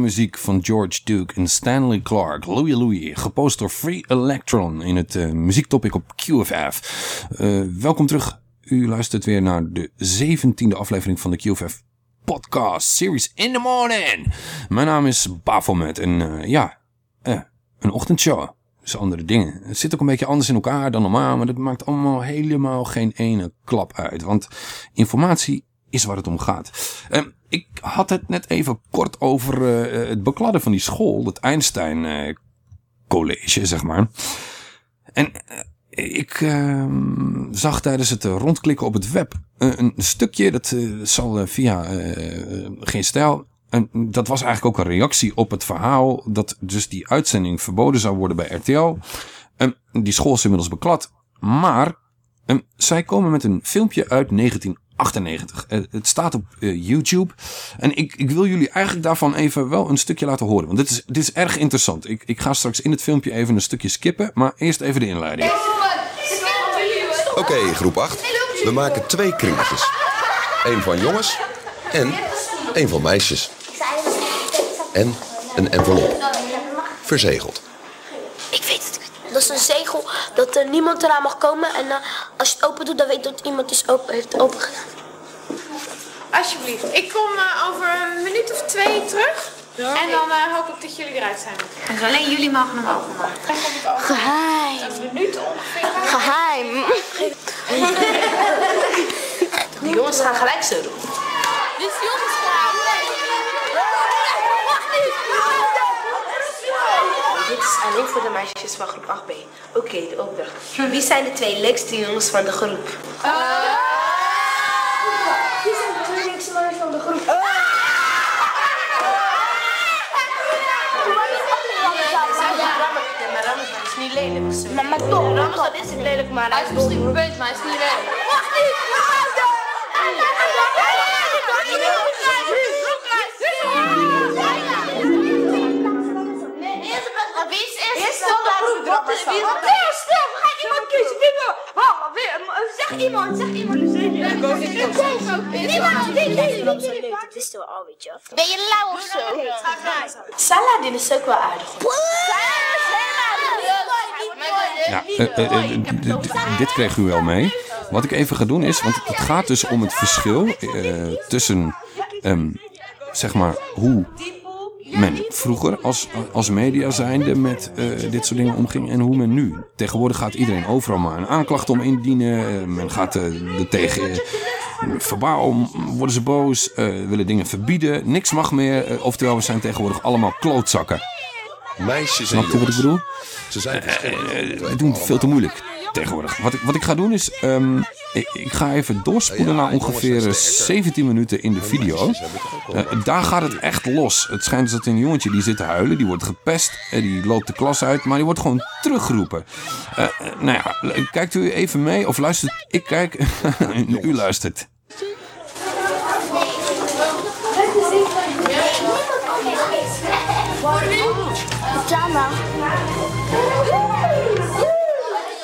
Muziek van George Duke en Stanley Clark. Louie Louie, gepost door Free Electron in het eh, muziektopic op QFF. Eh, welkom terug. U luistert weer naar de 17e aflevering van de QFF podcast series in the morning. Mijn naam is Bafomet en eh, ja, een ochtendshow. Dus andere dingen. Het zit ook een beetje anders in elkaar dan normaal, maar dat maakt allemaal helemaal geen ene klap uit. Want informatie is waar het om gaat. Ehm, ik had het net even kort over eh, eh, het bekladden van die school. Het Einstein eh, College, zeg maar. En ik ehm, zag tijdens het rondklikken op het web een stukje. Dat zal via geen stijl. En dat was eigenlijk ook een reactie op het verhaal dat dus die uitzending verboden zou worden bij RTL. Ehm, die school is inmiddels beklad. Maar zij komen met een filmpje uit 19 98. Eh, het staat op eh, YouTube. En ik, ik wil jullie eigenlijk daarvan even wel een stukje laten horen. Want dit is, dit is erg interessant. Ik, ik ga straks in het filmpje even een stukje skippen. Maar eerst even de inleiding. Oké, groep 8. We maken twee kringetjes. Eén van jongens en één van meisjes. En een envelop. Verzegeld. Dat is een zegel dat er niemand eraan mag komen. En eh, als je het open doet, dan weet je dat iemand is open, heeft open gedaan. Alsjeblieft. Ik kom eh, over een minuut of twee terug. En dan eh, hoop ik dat jullie eruit zijn. Dus alleen jullie mogen hem openmaken. Geheim. een minuut ongeveer. Geheim. Die jongens gaan gelijk zo doen. Dit is jongens gaan. Wacht Dit is alleen voor de meisjes van groep 8B. Oké, de opdracht. Wie zijn de twee leukste jongens van de groep? Wie zijn de twee leukste jongens van de groep? Ramadan is niet lelijk. Maar, maar toch. Ramadan is niet lelijk, maar hij is Misschien gebeurd, maar hij is niet leuk. Wacht niet. Is groep. Wat is wie? Eerst stil. Ga iemand kiezen. Wie wil? Wacht, weer. Zeg iemand. Zeg iemand. Niemand. Wie wie Dat wisten we al, weet je. Ben je lauw of zo? Saladin is ook wel aardig. Ja, dit kreeg u wel mee. Wat ik even ga doen is, want het gaat dus om het verschil eh, tussen, ehm, zeg maar, hoe men vroeger als, als media zijnde met eh, dit soort dingen omging en hoe men nu. Tegenwoordig gaat iedereen overal maar een aanklacht om indienen. Eh, men gaat eh, er tegen eh, verbaal worden ze boos, willen dingen verbieden. Niks mag meer. oftewel, we zijn tegenwoordig allemaal klootzakken. Meisjes en Snap je wat ik bedoel? Ze zijn verschillend. Doen het veel te moeilijk tegenwoordig. Wat ik, wat ik ga doen is, ehm, ik, ga even doorspoelen naar ongeveer 17 minuten in de video. Eh, daar gaat het echt los. Het schijnt dat een jongetje die zit te huilen, die wordt gepest, en die loopt de klas uit, maar die wordt gewoon teruggeroepen. Eh, eh, nou ja, kijkt u even mee of luistert? Ik kijk, u luistert.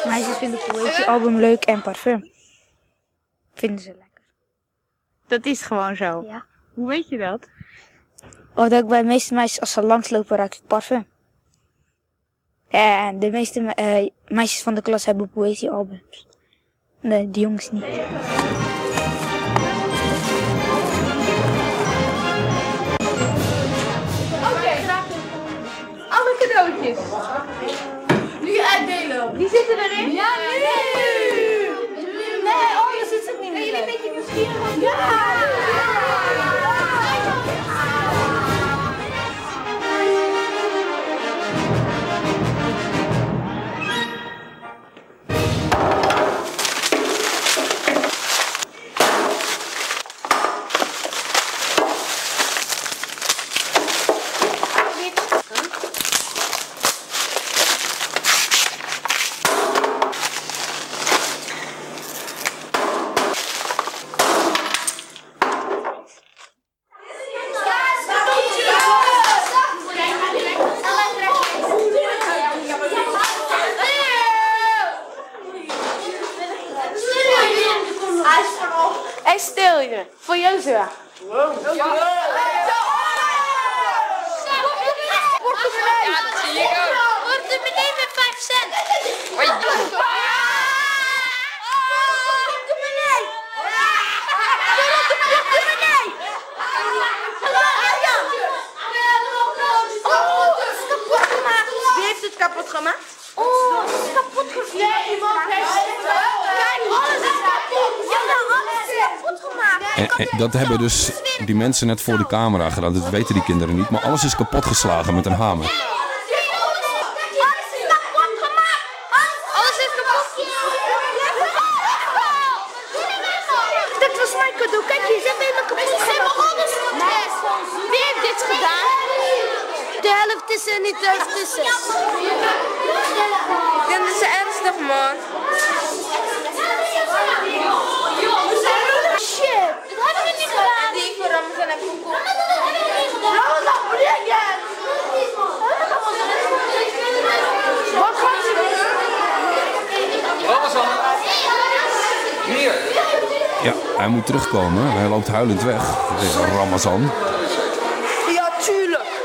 Meisjes vinden het poëziealbum leuk en parfum. Vinden ze lekker. Dat is gewoon zo. Ja. Hoe weet je dat? Of dat ik bij de meeste meisjes, als ze langslopen, ruik ik parfum. En de meeste me- eh, meisjes van de klas hebben poëziealbums. Nee, de jongens niet. Oké. Alle cadeautjes. Nu uitdelen. Die zitten erin? Ja, nu. Nee, oh, je zit het niet meer. Jullie een dat hebben dus die mensen net voor de camera gedaan. Dat weten die kinderen niet. Maar alles is kapot geslagen met een hamer. Alles is kapot. Dit was mijn cadeau. Kijk, je zit helemaal kapot. Is helemaal anders? Nee, wie heeft dit gedaan? De helft is er niet, de helft is er. Ja, dat is ernstig, man. Shit, dat hebben we niet gedaan. Die ik voor Ramazan heb gekocht. Ramazan, brengen! Wat gaan ze doen? Ramazan. Hier. Ja, terugkomen. Hij loopt huilend weg. Deze Ramazan. Ja, tuurlijk.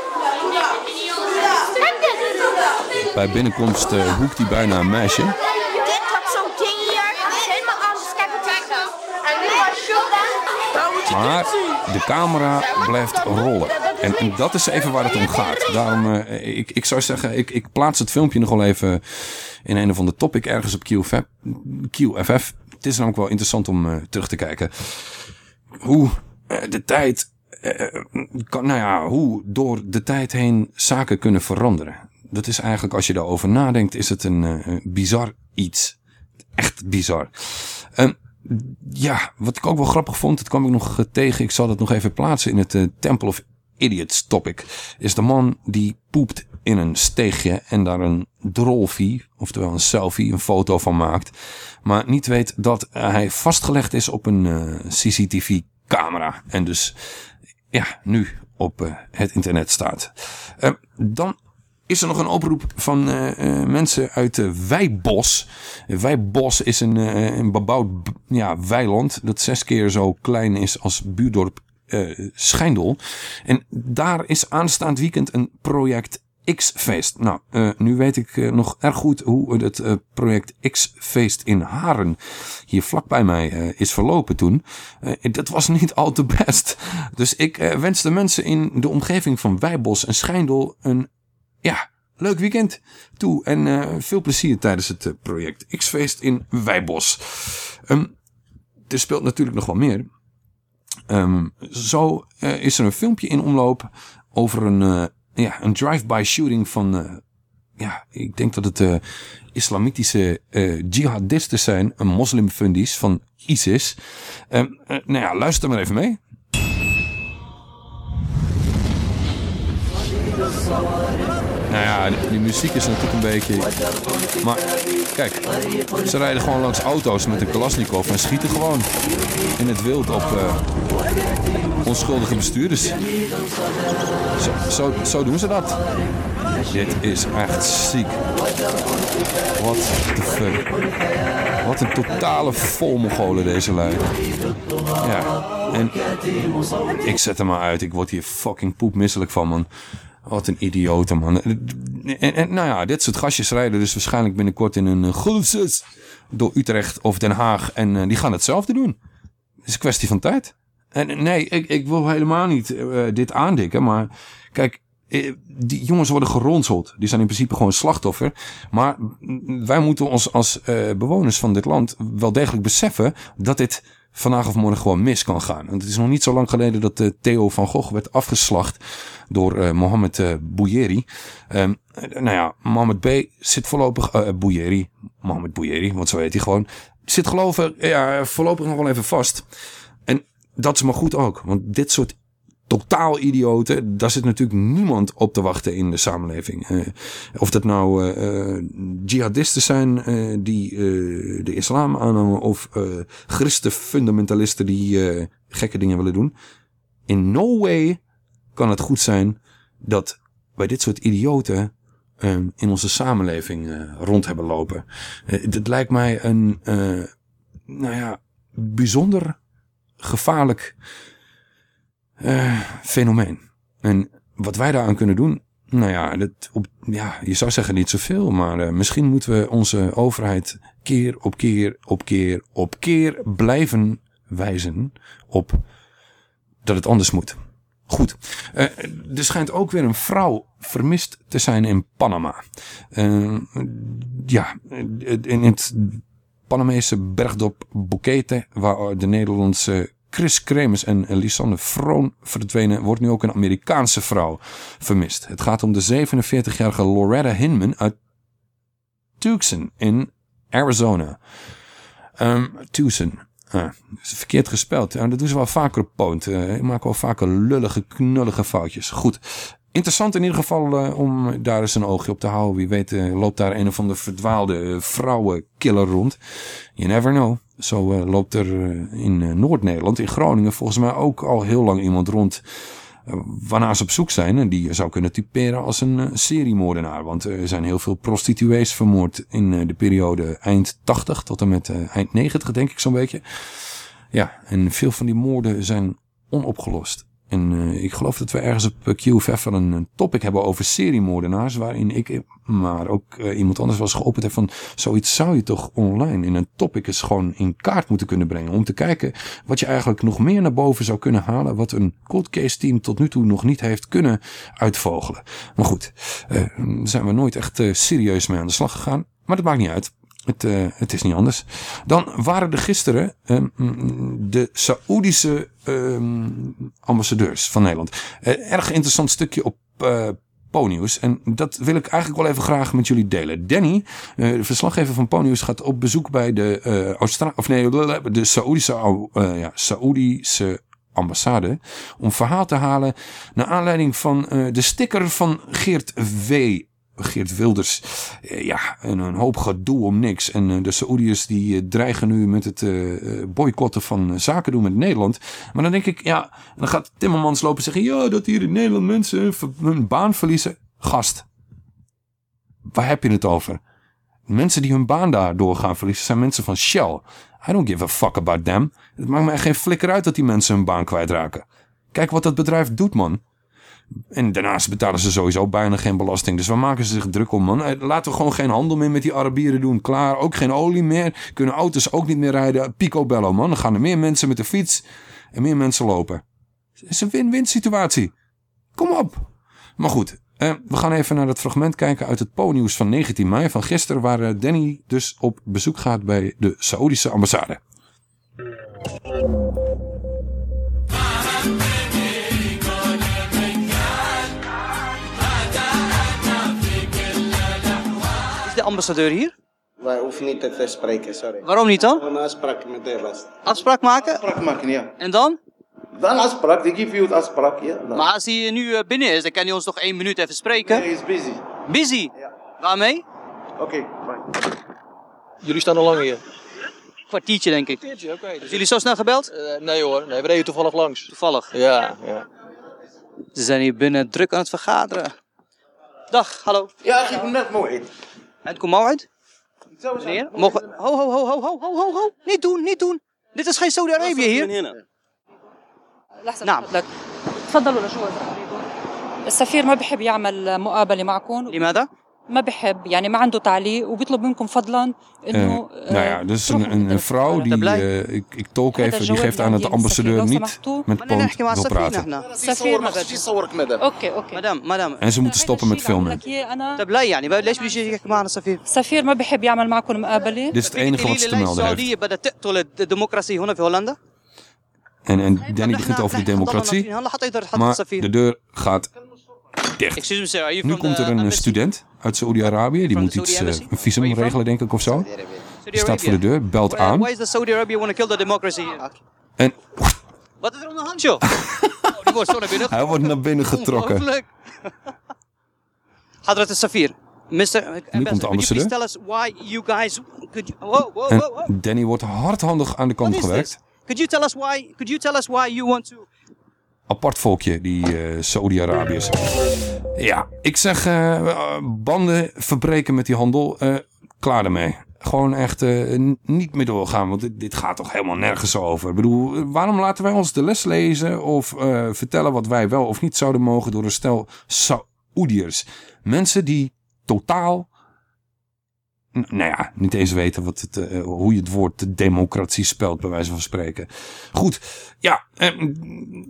Bij binnenkomst eh, hoekt hij bijna een meisje. Dit had zo'n ding hier. Helemaal anders. Kijk wat ik doe. En nu was je Maar de camera blijft rollen. En, en dat is even waar het om gaat. Daarom, eh, ik, ik zou zeggen, ik, ik plaats het filmpje nog wel even in een of ander topic ergens op QFF. QFF. Het is namelijk wel interessant om eh, terug te kijken. Hoe eh, de tijd, eh, nou ja, hoe door de tijd heen zaken kunnen veranderen. Dat is eigenlijk, als je daarover nadenkt, is het een eh, bizar iets. Echt bizar. Ehm, ja, wat ik ook wel grappig vond, dat kwam ik nog tegen. Ik zal dat nog even plaatsen in het Temple of Idiots topic. Is de man die poept in een steegje en daar een drolfie, oftewel een selfie, een foto van maakt. Maar niet weet dat hij vastgelegd is op een CCTV camera. En dus ja, nu op eh, het internet staat. Eh, dan is er nog een oproep van eh, eh, mensen uit uh, Wijbos. Wijbos is een, een bebouwd ja, weiland dat zes keer zo klein is als buurdorp Schijndel. En daar is aanstaand weekend een project X-feest. Nou, eh, nu weet ik eh, nog erg goed hoe het eh, project X-feest in Haren hier vlakbij mij is verlopen toen. Dat was niet al te best. Dus ik wens de mensen in de omgeving van Wijbos en Schijndel een ja, leuk weekend toe. En veel plezier tijdens het project X-feest in Wijbos. Ehm, er speelt natuurlijk nog wel meer. Ehm, zo is er een filmpje in omloop over een, ja, een drive-by shooting van, eh, ja, ik denk dat het eh, islamitische eh, jihadisten zijn, een moslimfundies van ISIS. Ehm, eh, nou ja, luister maar even mee. Nou ja, die muziek is natuurlijk een beetje... Maar kijk, ze rijden gewoon langs auto's met een Kalashnikov en schieten gewoon in het wild op eh, onschuldige bestuurders. Zo, zo, zo doen ze dat. Dit is echt ziek. What the fuck. Wat een totale volmogolen deze lui. Ja, en ik zet hem maar uit. Ik word hier fucking poepmisselijk van, man. Wat een idioten, man. En, nou ja, dit soort gastjes rijden dus waarschijnlijk binnenkort in een uh, golfzus door Utrecht of Den Haag. En eh, die gaan hetzelfde doen. Het is een kwestie van tijd. En nee, ik, ik wil helemaal niet eh, dit aandikken, maar kijk, eh, die jongens worden geronseld. Die zijn in principe gewoon slachtoffer. Maar mm, wij moeten ons als eh, bewoners van dit land wel degelijk beseffen dat dit vandaag of morgen gewoon mis kan gaan. Want het is nog niet zo lang geleden dat eh, Theo van Gogh werd afgeslacht door eh, Mohammed eh Bouyeri. Ehm, eh, nou ja, Mohammed B. zit voorlopig... eh Bouyeri, Mohammed Bouyeri, want zo heet hij gewoon. Zit geloof ik ja, voorlopig nog wel even vast. En dat is maar goed ook. Want dit soort totaal idioten, daar zit natuurlijk niemand op te wachten in de samenleving. Eh, of dat nou eh, jihadisten zijn die de islam aanhangen of christen fundamentalisten die gekke dingen willen doen. In no way kan het goed zijn dat wij dit soort idioten eh, in onze samenleving rond hebben lopen. Het lijkt mij een, nou ja, bijzonder gevaarlijk eh, fenomeen. En wat wij daaraan kunnen doen, nou ja, dat op, ja, je zou zeggen niet zoveel, maar eh, misschien moeten we onze overheid keer op keer op keer op keer blijven wijzen op dat het anders moet. Goed. Eh, er schijnt ook weer een vrouw vermist te zijn in Panama. Eh, ja, in het Panamese bergdorp Boquete, waar de Nederlandse Chris Kremers en Lisanne Vroon verdwenen, wordt nu ook een Amerikaanse vrouw vermist. Het gaat om de 47-jarige Loretta Hinman uit Tucson in Arizona. Ehm Tucson. Ah, is verkeerd gespeld. Dat doen ze wel vaker op poont. Eh, ik maak wel vaker lullige, knullige foutjes. Goed. Interessant in ieder geval eh, om daar eens een oogje op te houden. Wie weet eh, loopt daar een of andere verdwaalde vrouwenkiller rond. You never know. Zo eh, loopt er eh, in eh, Noord-Nederland, in Groningen, volgens mij ook al heel lang iemand rond waarnaar ze op zoek zijn. En die je zou kunnen typeren als een seriemoordenaar. Want er zijn heel veel prostituees vermoord in de periode eind 80 tot en met eind 90 denk ik zo'n beetje. Ja, en veel van die moorden zijn onopgelost. En eh, ik geloof dat we ergens op eh, QFF een, een topic hebben over seriemoordenaars. Waarin ik, eh, maar ook iemand anders was geopend heeft van... Zoiets zou je toch online in een topic eens gewoon in kaart moeten kunnen brengen. Om te kijken wat je eigenlijk nog meer naar boven zou kunnen halen. Wat een cold case team tot nu toe nog niet heeft kunnen uitvogelen. Maar goed, daar zijn we nooit echt serieus mee aan de slag gegaan. Maar dat maakt niet uit. Het, eh, het is niet anders. Dan waren er gisteren ehm, de Saoedische ehm, ambassadeurs van Nederland. Eh, erg interessant stukje op eh Ponyus. En dat wil ik eigenlijk wel even graag met jullie delen. Danny, de verslaggever van Ponyus, gaat op bezoek bij de Austra of nee, de Saoedische, ja, Saoedische ambassade om verhaal te halen naar aanleiding van de sticker van Geert W. Geert Wilders. Eh, ja, en een hoop gedoe om niks. En eh, de Saoediërs die eh, dreigen nu met het boycotten van zaken doen met Nederland. Maar dan denk ik, ja, dan gaat Timmermans lopen zeggen... ja, dat hier in Nederland mensen hun, baan verliezen. Gast, waar heb je het over? Mensen die hun baan daardoor gaan verliezen zijn mensen van Shell. I don't give a fuck about them. Het maakt echt geen flikker uit dat die mensen hun baan kwijtraken. Kijk wat dat bedrijf doet, man. En daarnaast betalen ze sowieso bijna geen belasting. Dus waar maken ze zich druk om, man? Eh, Laten we gewoon geen handel meer met die Arabieren doen. Klaar, ook geen olie meer. Kunnen auto's ook niet meer rijden. Picobello, man. Dan gaan er meer mensen met de fiets en meer mensen lopen. Het is een win-win situatie. Kom op. Maar goed, eh, we gaan even naar dat fragment kijken uit het Po-nieuws van 19 mei van gisteren... waar eh, Danny dus op bezoek gaat bij de Saoedische ambassade. De ambassadeur hier? Wij hoeven niet te spreken, sorry. Waarom niet dan? Een afspraak met de rest. Afspraak maken? Afspraak maken, ja. En dan? Dan afspraak, die give you het afspraak, ja. Dan. Maar als hij nu eh, binnen is, dan kan hij ons toch één minuut even spreken? Nee, hij is busy. Busy? Waarmee? Oké, fine. Jullie staan al lang hier. Kwartiertje denk ik. Kwartiertje, oké. Is jullie zo snel gebeld? Eh, nee hoor, nee, we reden toevallig langs. Toevallig? Ja, ja. Ze zijn hier binnen druk aan het vergaderen. Dag, hallo. Ja, geef hem net mooi. عندكم موعد؟ مخ... هو هو هو هو هو هو هو. نيتون نيتون. Dit is geen Saudi-Arabië hier. لحظة نعم. تفضلوا لجوا السفير ما بحب يعمل مقابلة معكم. لماذا؟ ما بحب يعني ما عنده تعليق وبيطلب منكم فضلا Eh, انه nou ja, dus een, een, een vrouw die, eh, ik, ik tolk even, die geeft aan dat de ambassadeur niet met Poont wil praten. السفير ما بدي صورك مدام اوكي اوكي مدام مدام En ze moeten stoppen met filmen. لك اياه انا طب لا يعني ليش بيجي يحكي معنا السفير؟ السفير ما بحب يعمل معكم مقابلة Dit is het enige wat ze te melden heeft. السعودية بدأت تقتل الديمقراطية هنا في هولندا؟ En, en Danny begint over de democratie. هلا حتى يقدر يتحدث Maar السفير. de deur gaat Dicht. Me, nu komt er een student uit Saudi-Arabië. Die moet iets, eh, een visum regelen, denk ik, of zo. Die staat voor de deur, belt aan. Ah, en... Wat is er om de hand, oh, wordt naar binnen Hij wordt naar binnen getrokken. Hadrat safir, Mr. Eh, nu komt de ambassadeur. Tell Danny wordt hardhandig aan de kant gewerkt. Could you tell us why? Could you tell us why you want? Apart volkje, die eh Saoedi-Arabiërs. Ja, ik zeg eh, banden verbreken met die handel. eh, klaar ermee. gewoon echt niet meer doorgaan. Want dit, gaat toch helemaal nergens over. Ik bedoel, waarom laten wij ons de les lezen of vertellen wat wij wel of niet zouden mogen door een stel Saoediërs? Mensen die totaal, nou ja, niet eens weten wat het, eh, hoe je het woord democratie spelt, bij wijze van spreken. Goed, ja, eh,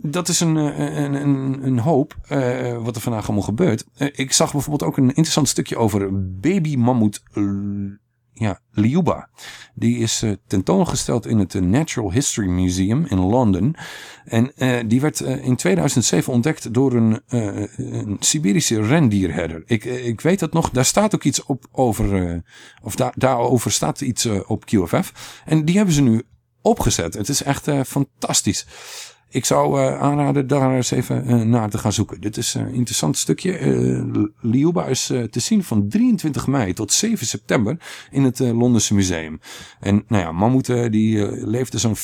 dat is een, eh, een, een, een hoop eh, wat er vandaag allemaal gebeurt. Ik zag bijvoorbeeld ook een interessant stukje over babymammoet ja, Liuba. Die is eh, tentoongesteld in het eh, Natural History Museum in Londen. En eh, die werd in 2007 ontdekt door een, een Siberische rendierherder. Ik, ik weet dat nog, daar staat ook iets op over, of daar daarover staat iets op QFF. En die hebben ze nu opgezet. Het is echt fantastisch. Ik zou eh, aanraden daar eens even eh, naar te gaan zoeken. Dit is een interessant stukje. Eh, Liuba is eh, te zien van 23 mei tot 7 september in het eh, Londense museum. En nou ja, mammoeten die eh, leefden zo'n 4,8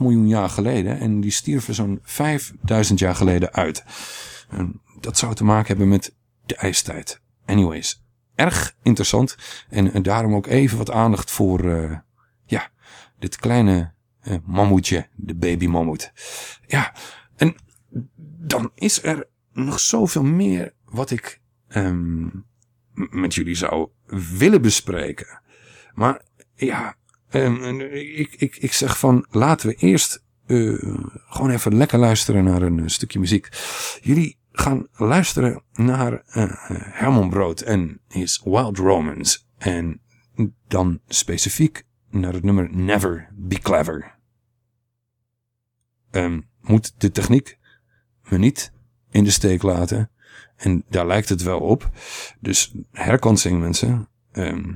miljoen jaar geleden. En die stierven zo'n 5000 jaar geleden uit. En dat zou te maken hebben met de ijstijd. Anyways, erg interessant. En, eh, daarom ook even wat aandacht voor eh, ja, dit kleine eh, mammoetje, de baby mammoet. Ja, en dan is er nog zoveel meer wat ik ehm, met jullie zou willen bespreken. Maar ja, ehm, ik, ik, ik zeg van laten we eerst eh, gewoon even lekker luisteren naar een eh, stukje muziek. Jullie gaan luisteren naar eh, eh, Herman Brood en his Wild Romance. En dan specifiek naar het nummer Never Be Clever. Ehm, moet de techniek me niet in de steek laten. En daar lijkt het wel op. Dus herkansing mensen. Ehm,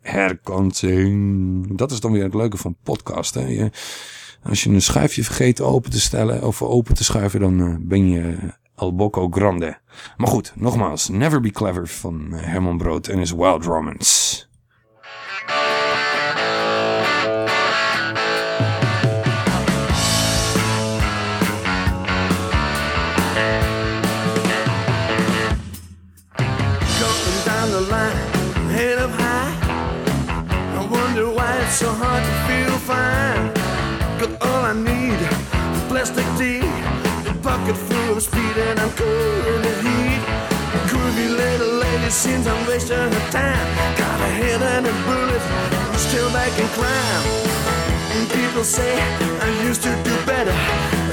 herkansing. Dat is dan weer het leuke van podcast. Hè? Je, als je een schuifje vergeet open te stellen of open te schuiven, dan eh, ben je El Bocco Grande. Maar goed, nogmaals, Never Be Clever van eh, Herman Brood en his Wild Romance. I'm cool in the heat. Groovy little lady seems I'm wasting her time. Got a head and a bullet, still back in crime. And people say I used to do better.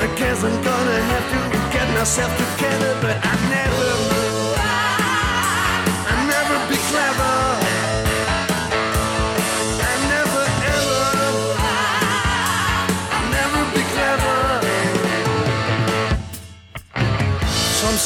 I guess I'm gonna have to get myself together, but I never.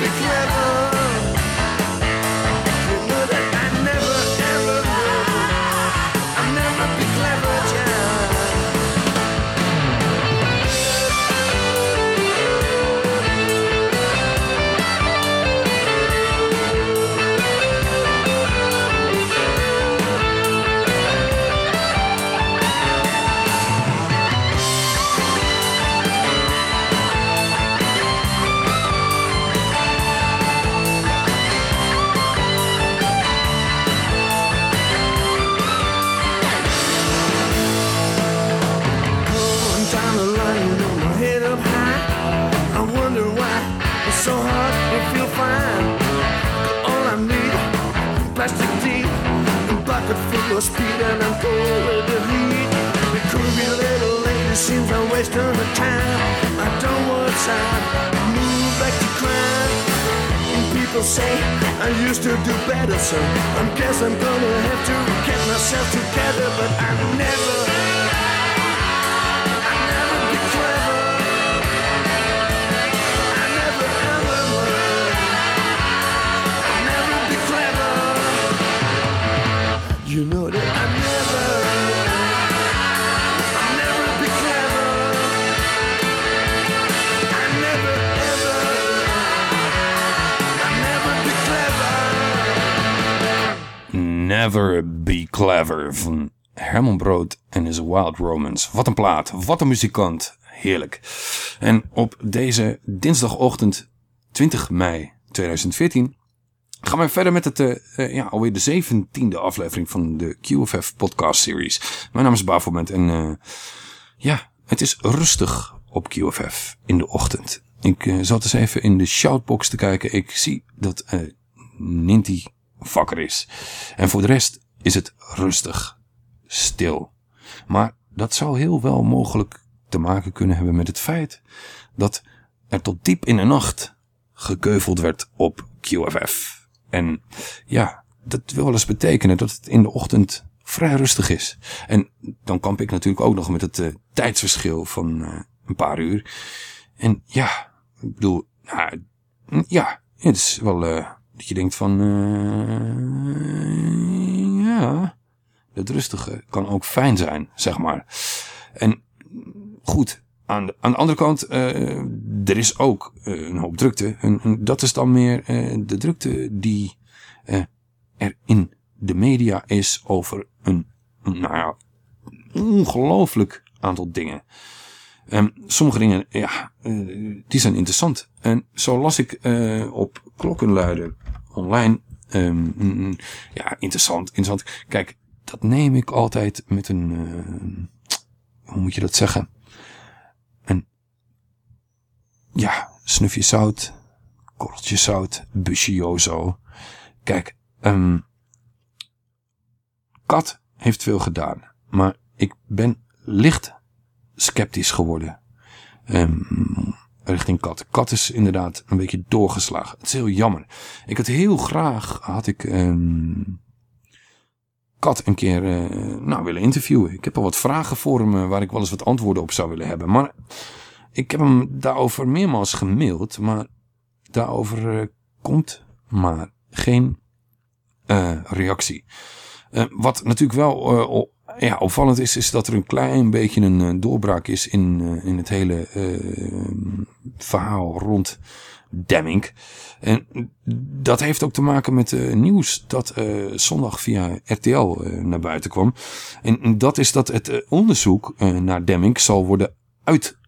Be clever. Bucket full of speed, and cold with the heat. The groovy little lady seems I'm wasting her time. I don't want time, move back to crime. And people say I used to do better, so I guess I'm gonna have to get myself together, but I never. you know that I never, be clever. Never be clever van Herman Brood en his Wild Romans. Wat een plaat, wat een muzikant. Heerlijk. En op deze dinsdagochtend 20 mei 2014 gaan we verder met het, eh, eh, ja, alweer de zeventiende aflevering van de QFF podcast series. Mijn naam is Bafelment en eh, ja, het is rustig op QFF in de ochtend. Ik zat eens even in de shoutbox te kijken. Ik zie dat Ninty wakker is. En voor de rest is het rustig, stil. Maar dat zou heel wel mogelijk te maken kunnen hebben met het feit dat er tot diep in de nacht gekeuveld werd op QFF. En ja, dat wil wel eens betekenen dat het in de ochtend vrij rustig is. En dan kamp ik natuurlijk ook nog met het eh, tijdsverschil van eh, een paar uur. En ja, ik bedoel, nou, ja, het is wel eh, dat je denkt van, ja, het rustige kan ook fijn zijn, zeg maar. En goed, aan de, aan de andere kant, eh, er is ook eh, een hoop drukte. En, dat is dan meer eh, de drukte die er in de media is over een, nou ja, ongelooflijk aantal dingen. En sommige dingen, ja, die zijn interessant. En zo las ik eh, op klokkenluider online. ehm, mm, ja, interessant, interessant. Kijk, dat neem ik altijd met een, hoe moet je dat zeggen? Ja, snufje zout, korreltje zout, busje jozo. Kijk, ehm Kat heeft veel gedaan, maar ik ben licht sceptisch geworden ehm, richting Kat. Kat is inderdaad een beetje doorgeslagen. Het is heel jammer. Ik had heel graag, had ik ehm, Kat een keer eh, nou, willen interviewen. Ik heb al wat vragen voor hem eh, waar ik wel eens wat antwoorden op zou willen hebben. Maar ik heb hem daarover meermaals gemaild, maar daarover eh, komt maar geen eh, reactie. Eh, wat natuurlijk wel ja, opvallend is, is dat er een klein beetje een doorbraak is in, in het hele verhaal rond Demming. En dat heeft ook te maken met eh, nieuws dat zondag via RTL naar buiten kwam. En dat is dat het onderzoek naar Demming zal worden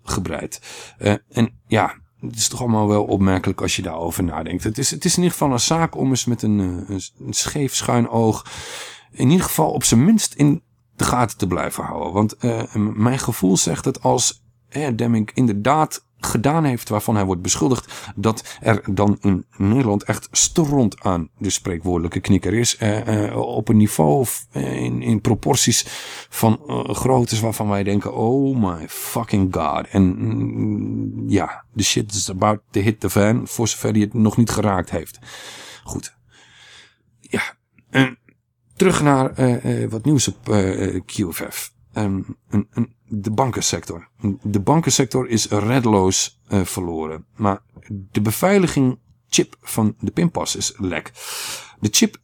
uitgebreid. Eh, en ja, het is toch allemaal wel opmerkelijk als je daarover nadenkt. Het is, het is in ieder geval een zaak om eens met een, eh, een, scheef schuin oog... in ieder geval op zijn minst in de gaten te blijven houden. Want eh, mijn gevoel zegt dat als Demming inderdaad gedaan heeft waarvan hij wordt beschuldigd... dat er dan in Nederland echt stront aan de spreekwoordelijke knikker is... eh, eh, op een niveau of eh, in, in proporties van eh, groottes waarvan wij denken... oh my fucking god. En mm, ja, the shit is about to hit the fan... voor zover hij het nog niet geraakt heeft. Goed. Ja, en terug naar wat nieuws op QFF. Ehm, de bankensector. De bankensector is reddeloos eh, verloren. Maar de beveiliging chip van de pinpas is lek. De chip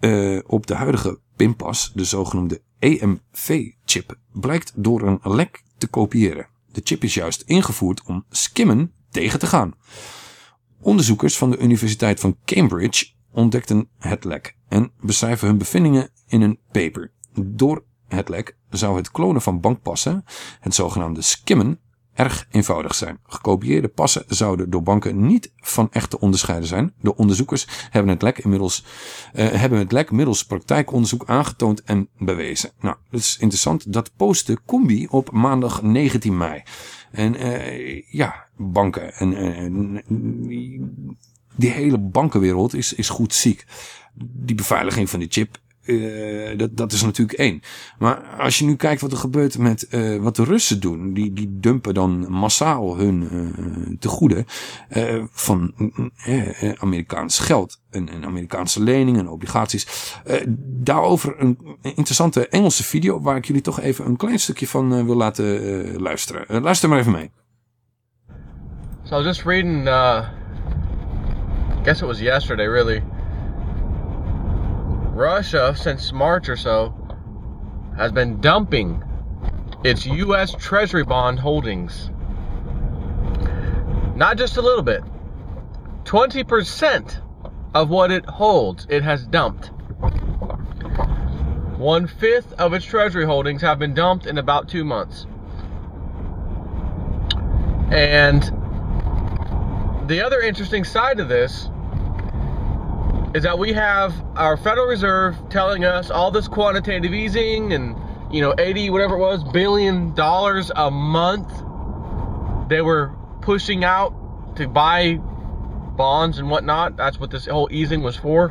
eh, op de huidige pinpas, de zogenoemde EMV-chip, blijkt door een lek te kopiëren. De chip is juist ingevoerd om skimmen tegen te gaan. Onderzoekers van de Universiteit van Cambridge ontdekten het lek en beschrijven hun bevindingen in een paper. Door het lek zou het klonen van bankpassen, het zogenaamde skimmen, erg eenvoudig zijn. Gekopieerde passen zouden door banken niet van echt te onderscheiden zijn. De onderzoekers hebben het lek inmiddels eh, hebben het lek middels praktijkonderzoek aangetoond en bewezen. Nou, dat is interessant. Dat postte Combi op maandag 19 mei. En eh, ja, banken en eh, die hele bankenwereld is, is goed ziek. Die beveiliging van die chip, eh, dat, dat is natuurlijk één. Maar als je nu kijkt wat er gebeurt met eh, wat de Russen doen, die, die dumpen dan massaal hun eh tegoeden van eh, eh, Amerikaans geld en, en Amerikaanse leningen en obligaties. Daarover een interessante Engelse video waar ik jullie toch even een klein stukje van wil laten luisteren. Luister maar even mee. So just reading, uh, I guess it was yesterday, really. Russia, since March or so, has been dumping its U.S. Treasury bond holdings. Not just a little bit. 20% of what it holds, it has dumped. One fifth of its treasury holdings have been dumped in about two months. And the other interesting side of this is that we have our Federal Reserve telling us all this quantitative easing and you know 80 whatever it was billion dollars a month they were pushing out to buy bonds and whatnot. That's what this whole easing was for.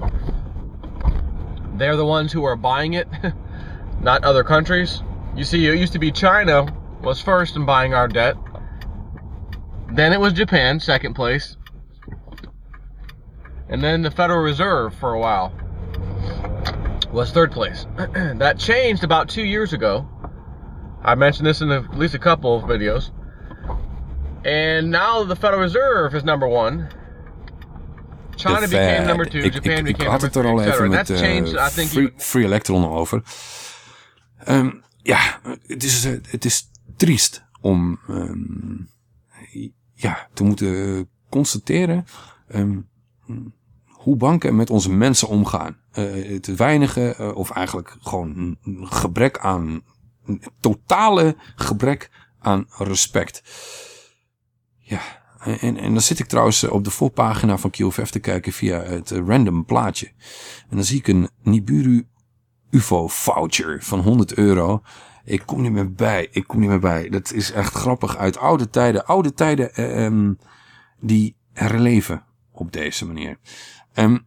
They're the ones who are buying it, not other countries. You see, it used to be China was first in buying our debt. Then it was Japan, second place. And then the Federal Reserve for a while was third place. that changed about two years ago. I mentioned this in at least a couple of videos. And now the Federal Reserve is number one. China became number two. Ik, Japan ik, ik became had number het er three, al et even met that's eh, changed, I think, free, free Electron over. Ehm, ja, het is, eh, het is triest om ehm, ja, te moeten constateren ehm, hoe banken met onze mensen omgaan. Eh, het weinige, eh, of eigenlijk gewoon een gebrek aan, totale gebrek aan respect. Ja, en, en dan zit ik trouwens op de voorpagina van QFF te kijken via het eh, random plaatje. En dan zie ik een Nibiru UFO voucher van 100 euro. Ik kom niet meer bij. Ik kom niet meer bij. Dat is echt grappig. Uit oude tijden. Oude tijden eh, ehm, die herleven op deze manier. Ehm,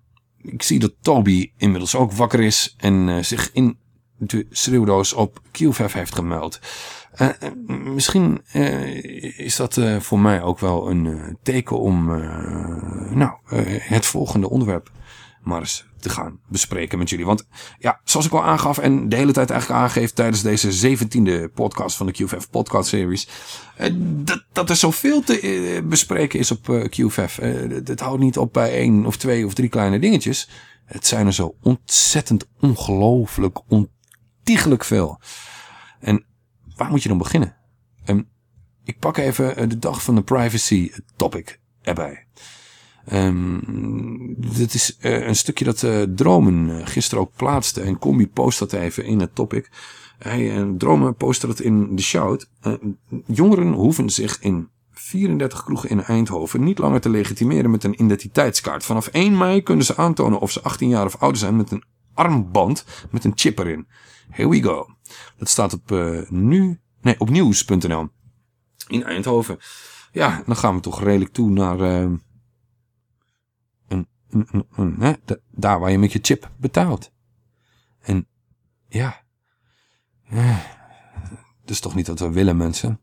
ik zie dat Toby inmiddels ook wakker is en eh, zich in de schreeuwdoos op QFF heeft gemeld. Eh, eh, misschien is dat voor mij ook wel een teken om nou, het volgende onderwerp maar eens te gaan bespreken met jullie. Want ja, zoals ik al aangaf en de hele tijd eigenlijk aangeef tijdens deze zeventiende podcast van de QFF podcast series. eh, dat, dat er zoveel te eh, bespreken is op eh, QFF. Het houdt niet op bij één of twee of drie kleine dingetjes. Het zijn er zo ontzettend ongelooflijk, ontiegelijk veel. En waar moet je dan beginnen? Ehm, ik pak even de dag van de privacy topic erbij. Ehm, dit is eh, een stukje dat eh, Dromen eh, gisteren ook plaatste. En Combi post dat even in het topic. Hij, Dromen postte dat in de shout. Jongeren hoeven zich in 34 kroegen in Eindhoven niet langer te legitimeren met een identiteitskaart. Vanaf 1 mei kunnen ze aantonen of ze 18 jaar of ouder zijn met een armband met een chip erin. Here we go. Dat staat op eh, nu, nee, op nieuws.nl in Eindhoven. Ja, dan gaan we toch redelijk toe naar eh, een, een, een- een- daar waar je met je chip betaalt. En ja, dat is toch niet wat we willen, mensen.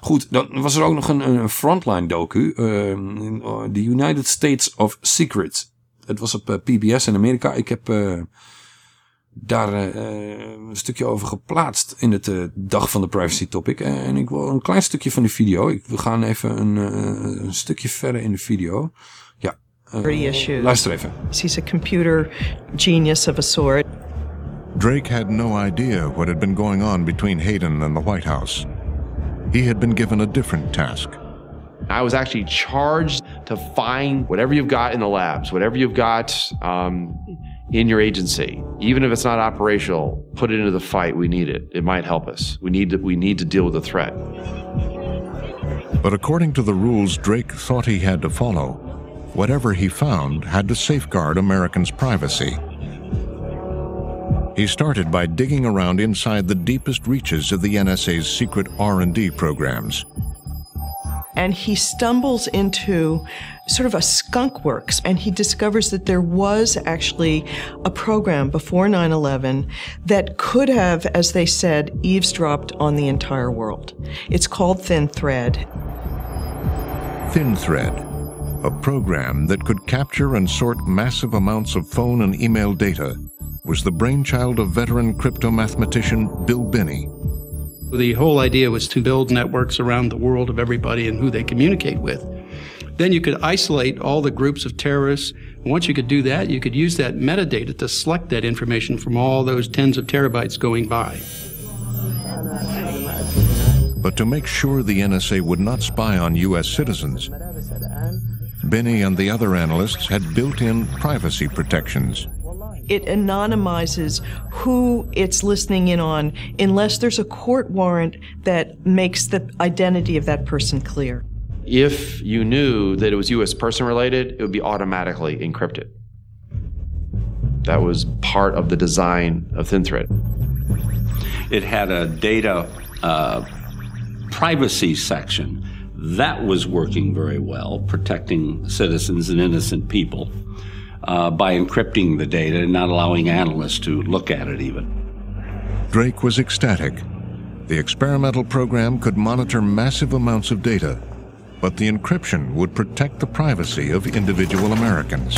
Goed, dan was er ook nog een, een frontline docu. eh, in, eh, United States of Secrets. Het was op eh, PBS in Amerika. Ik heb eh, daar een stukje over geplaatst in het dag van de privacy topic. En ik wil een klein stukje van de video. Ik, we gaan even een, een stukje verder in de video. Ja, security issues. luister even. He's a computer genius of a sort. Drake had no idea what had been going on between Hayden and the White House. He had been given a different task. I was actually charged to find whatever you've got in the labs, whatever you've got um, in your agency, even if it's not operational, put it into the fight. We need it. It might help us. We need to, we need to deal with the threat. But according to the rules Drake thought he had to follow, whatever he found had to safeguard Americans' privacy. He started by digging around inside the deepest reaches of the NSA's secret R&D programs. And he stumbles into sort of a skunk works and he discovers that there was actually a program before 9 11 that could have, as they said, eavesdropped on the entire world. It's called Thin Thread. Thin Thread, a program that could capture and sort massive amounts of phone and email data, was the brainchild of veteran crypto mathematician Bill Binney. The whole idea was to build networks around the world of everybody and who they communicate with. Then you could isolate all the groups of terrorists. And once you could do that, you could use that metadata to select that information from all those tens of terabytes going by. But to make sure the NSA would not spy on U.S. citizens, Binney and the other analysts had built in privacy protections. it anonymizes who it's listening in on unless there's a court warrant that makes the identity of that person clear. If you knew that it was U.S. person related, it would be automatically encrypted. That was part of the design of ThinThread. It had a data uh, privacy section. That was working very well, protecting citizens and innocent people uh, by encrypting the data and not allowing analysts to look at it even. Drake was ecstatic. The experimental program could monitor massive amounts of data, but the encryption would protect the privacy of individual Americans.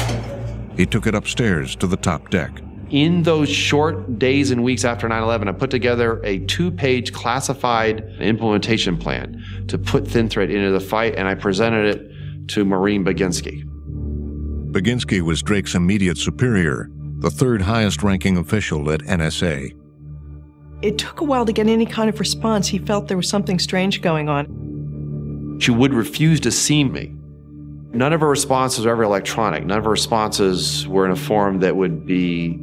He took it upstairs to the top deck. In those short days and weeks after 9 11, I put together a two page classified implementation plan to put ThinThread into the fight, and I presented it to Maureen Baginski. Baginski was Drake's immediate superior, the third highest ranking official at NSA. It took a while to get any kind of response. He felt there was something strange going on. She would refuse to see me. None of her responses were ever electronic. None of her responses were in a form that would be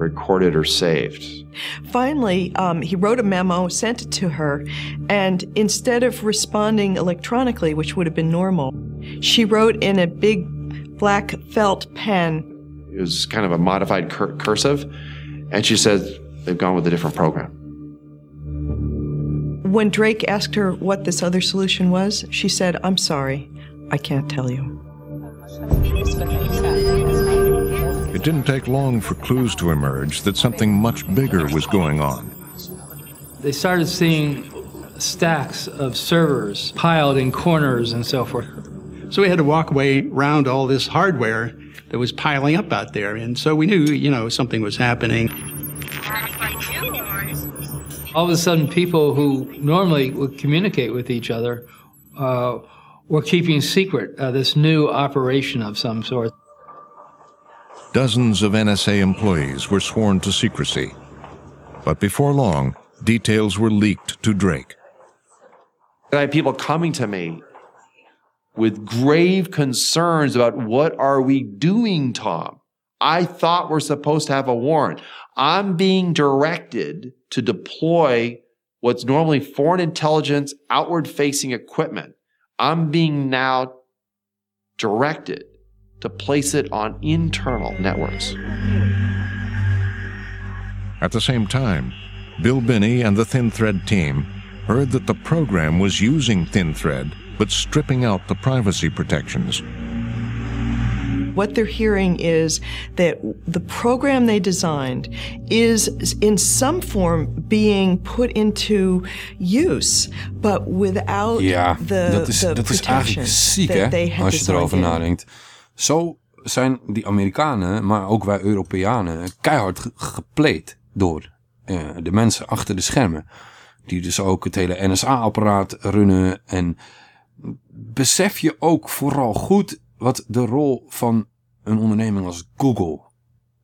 recorded or saved. Finally, um, he wrote a memo, sent it to her, and instead of responding electronically, which would have been normal, she wrote in a big black felt pen. It was kind of a modified cur- cursive, and she said they've gone with a different program. When Drake asked her what this other solution was, she said, I'm sorry, I can't tell you. It didn't take long for clues to emerge that something much bigger was going on. They started seeing stacks of servers piled in corners and so forth. So we had to walk away around all this hardware that was piling up out there. And so we knew, you know, something was happening. All of a sudden, people who normally would communicate with each other uh, were keeping secret uh, this new operation of some sort. Dozens of NSA employees were sworn to secrecy. But before long, details were leaked to Drake. I had people coming to me with grave concerns about what are we doing, Tom? I thought we're supposed to have a warrant. I'm being directed to deploy what's normally foreign intelligence outward facing equipment. I'm being now directed to place it on internal networks. At the same time, Bill Binney and the Thin Thread team heard that the program was using Thin Thread but stripping out the privacy protections. What they're hearing is that the program they designed is in some form being put into use, but without Ja, the, dat is, the dat is eigenlijk protections ziek, that they hè? had Als je erover designed in. nadenkt. Zo zijn die Amerikanen, maar ook wij Europeanen, keihard ge- gepleed door eh, de mensen achter de schermen. Die dus ook het hele NSA-apparaat runnen. En besef je ook vooral goed wat de rol van een onderneming als Google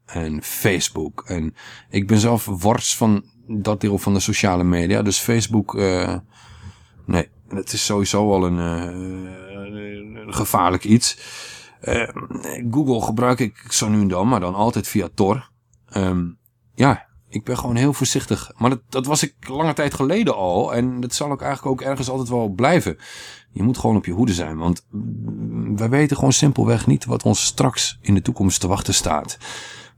en Facebook. En ik ben zelf wars van dat deel van de sociale media. Dus Facebook, eh, nee, het is sowieso al een, eh, een gevaarlijk iets. Eh, Google gebruik ik zo nu en dan, maar dan altijd via Tor. Ehm, ja, ik ben gewoon heel voorzichtig. Maar dat, dat was ik lange tijd geleden al. En dat zal ook eigenlijk ook ergens altijd wel blijven. Je moet gewoon op je hoede zijn. Want mm, wij weten gewoon simpelweg niet wat ons straks in de toekomst te wachten staat.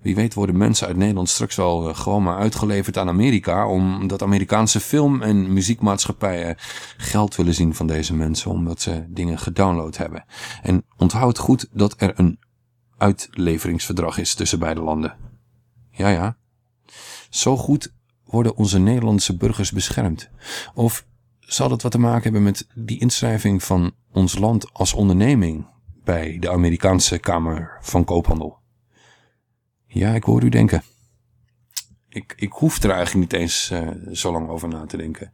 Wie weet worden mensen uit Nederland straks wel eh, gewoon maar uitgeleverd aan Amerika. Omdat Amerikaanse film- en muziekmaatschappijen geld willen zien van deze mensen. Omdat ze dingen gedownload hebben. En onthoud goed dat er een uitleveringsverdrag is tussen beide landen. Ja, ja. Zo goed worden onze Nederlandse burgers beschermd. Of zal het wat te maken hebben met die inschrijving van ons land als onderneming bij de Amerikaanse Kamer van Koophandel? Ja, ik hoor u denken. Ik, ik hoef er eigenlijk niet eens eh, zo lang over na te denken.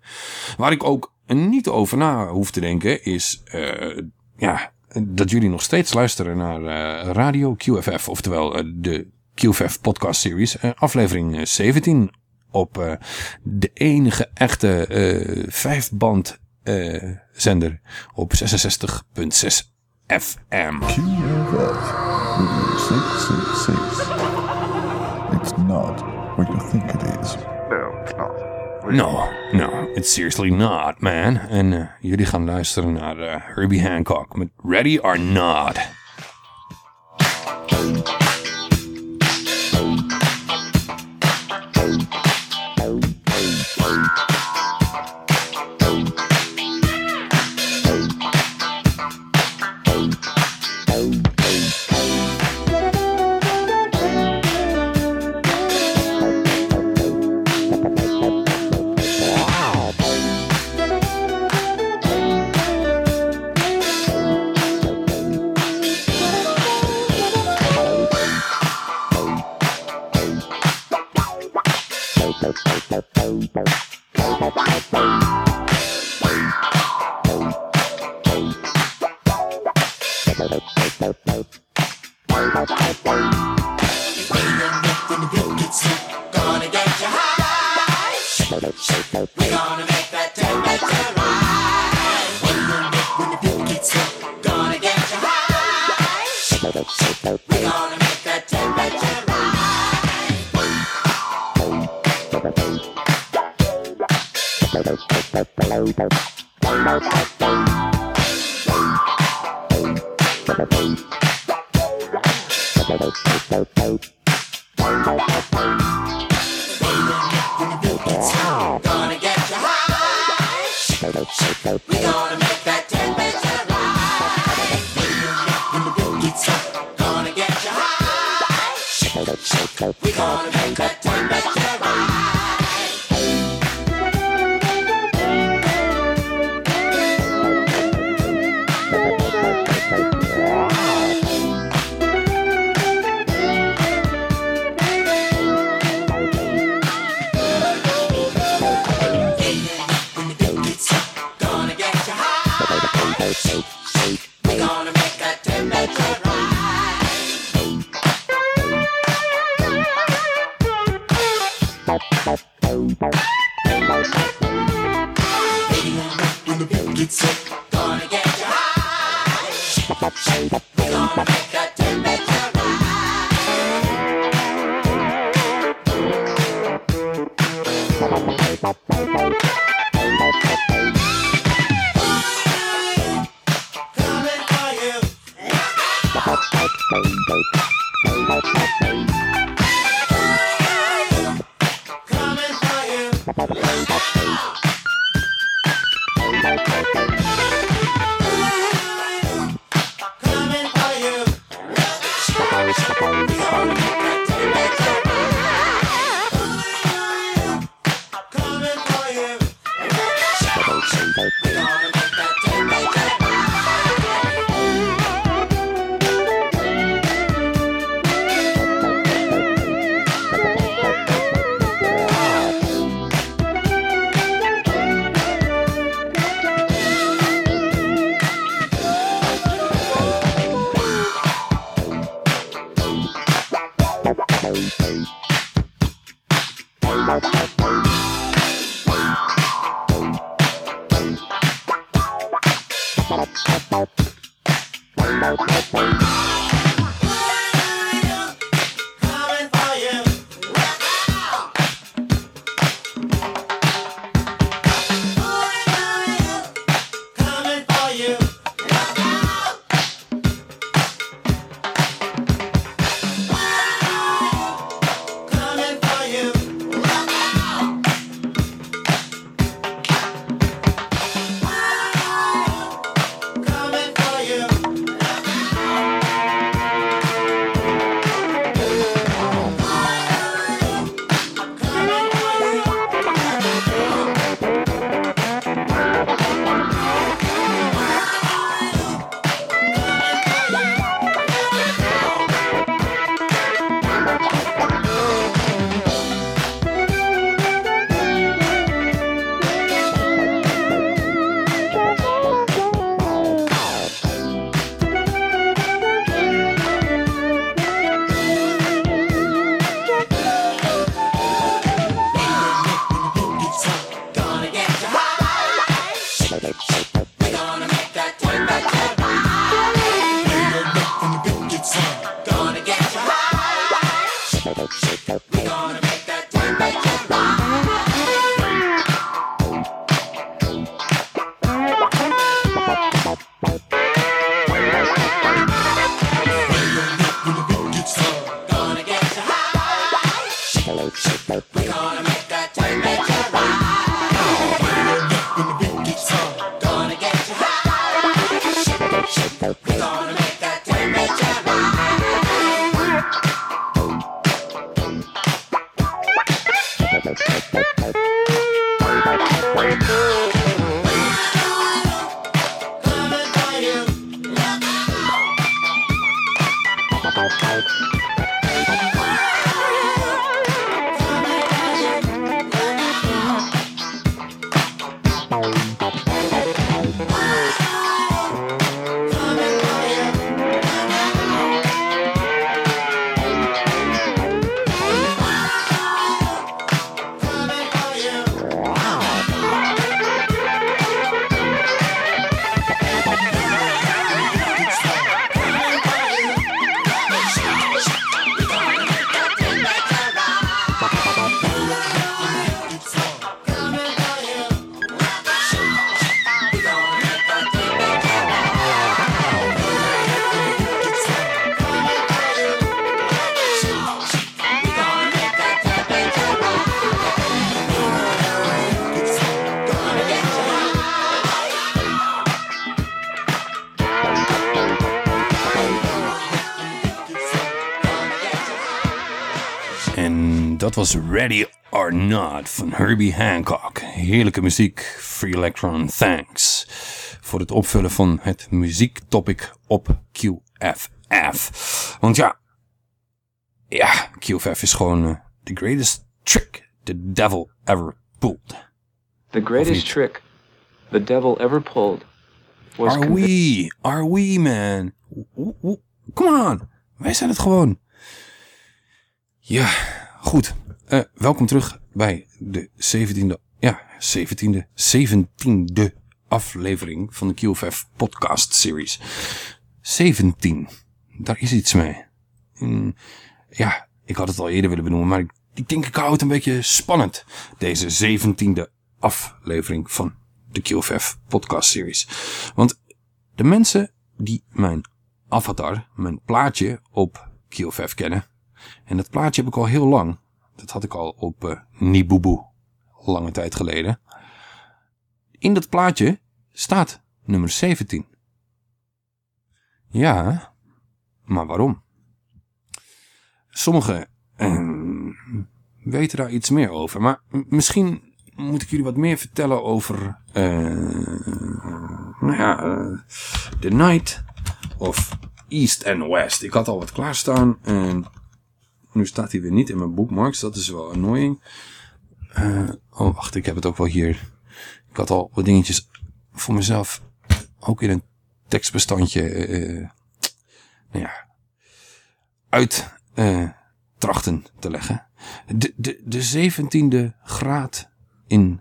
Waar ik ook niet over na hoef te denken is eh, ja, dat jullie nog steeds luisteren naar eh, Radio QFF, oftewel de QFF podcast series, aflevering eh, 17 op de enige echte vijfband zender op 66.6 FM. QFF, Radio 666. It's not what you think it is. No, it's not. No, no, it's seriously not, man. En eh, jullie gaan luisteren naar eh, Herbie Hancock met Ready or Not. Gonna get you high. We're gonna people. En dat was Ready or Not van Herbie Hancock. Heerlijke muziek, Free Electron, thanks. Voor het opvullen van het muziektopic op QFF. Want ja, ja, QFF is gewoon uh, the greatest trick the devil ever pulled. The greatest trick the devil ever pulled was Are we, are we man. Come on, wij zijn het gewoon. Ja, goed. Uh, welkom terug bij de 17e, ja, 17e, 17e aflevering van de QFF podcast series. 17, daar is iets mee. En, ja, ik had het al eerder willen benoemen, maar ik, denk ik hou een beetje spannend. Deze 17e aflevering van de QFF podcast series. Want de mensen die mijn avatar, mijn plaatje op QFF kennen, en dat plaatje heb ik al heel lang. Dat had ik al op uh, Nibubu. Lange tijd geleden. In dat plaatje staat nummer 17. Ja, maar waarom? Sommigen uh, weten daar iets meer over. Maar misschien moet ik jullie wat meer vertellen over... Uh, nou ja, The Night of East and West. Ik had al wat klaarstaan en nu staat hij weer niet in mijn bookmarks. Dat is wel annoying. Uh, oh, wacht. Ik heb het ook wel hier. Ik had al wat dingetjes voor mezelf. Ook in een tekstbestandje. Uh, nou ja. Uit trachten te leggen. De, de, de zeventiende graad in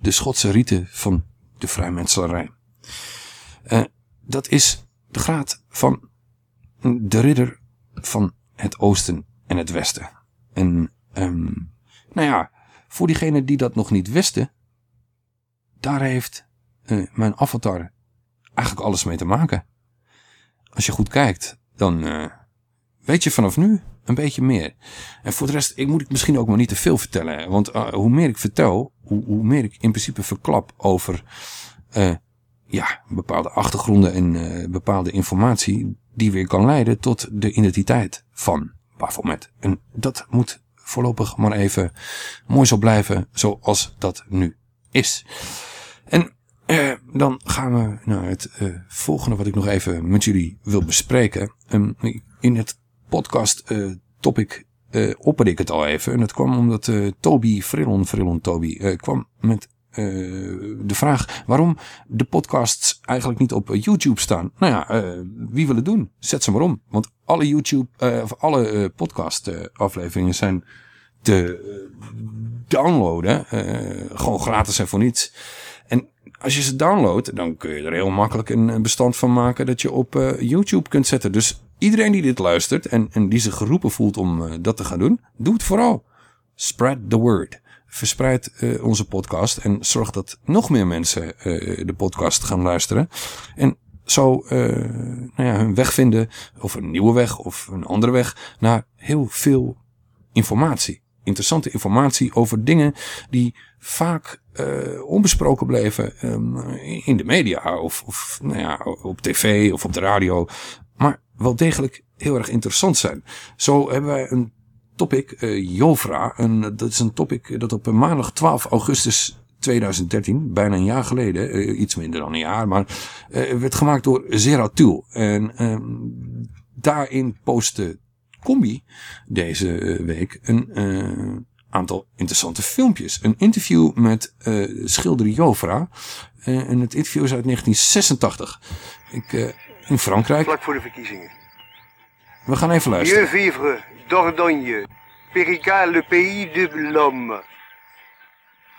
de Schotse rieten van de vrijmetselarij. dat is de graad van de ridder van het oosten en het westen. En um, nou ja, voor diegenen die dat nog niet wisten, daar heeft uh, mijn avatar eigenlijk alles mee te maken. Als je goed kijkt, dan uh, weet je vanaf nu een beetje meer. En voor de rest, ik moet ik misschien ook maar niet te veel vertellen. Want uh, hoe meer ik vertel, hoe, hoe, meer ik in principe verklap over ja, bepaalde achtergronden en bepaalde informatie die weer kan leiden tot de identiteit van Baphomet. En dat moet voorlopig maar even mooi zo blijven zoals dat nu is. En eh, dan gaan we naar het eh, volgende wat ik nog even met jullie wil bespreken. Um, in het podcast eh, topic uh, opperde ik het al even. En dat kwam omdat uh, Toby Frillon, Frillon Toby, uh, kwam met de vraag waarom de podcasts eigenlijk niet op YouTube staan. Nou ja, uh, wie wil het doen? Zet ze maar om. Want alle YouTube, uh, of alle podcast afleveringen zijn te downloaden. gewoon gratis en voor niets. En als je ze downloadt, dan kun je er heel makkelijk een bestand van maken dat je op YouTube kunt zetten. Dus iedereen die dit luistert en, en die zich geroepen voelt om dat te gaan doen, doe het vooral. Spread the word verspreid uh, onze podcast en zorg dat nog meer mensen uh, de podcast gaan luisteren. En zo uh, nou ja, hun weg vinden, of een nieuwe weg, of een andere weg, naar heel veel informatie. Interessante informatie over dingen die vaak onbesproken bleven um, in de media, of, of nou ja, op tv of op de radio, maar wel degelijk heel erg interessant zijn. Zo hebben wij een topic, uh, Jovra. En dat is een topic dat op maandag 12 augustus 2013, bijna een jaar geleden, uh, iets minder dan een jaar, maar uh, werd gemaakt door Zeratul. En uh, daarin postte Combi deze week een aantal interessante filmpjes. Een interview met schilder Jovra. en het interview is uit 1986. Ik, in Frankrijk. Vlak voor de verkiezingen. We gaan even luisteren. Dordogne, Périca, le pays de l'homme.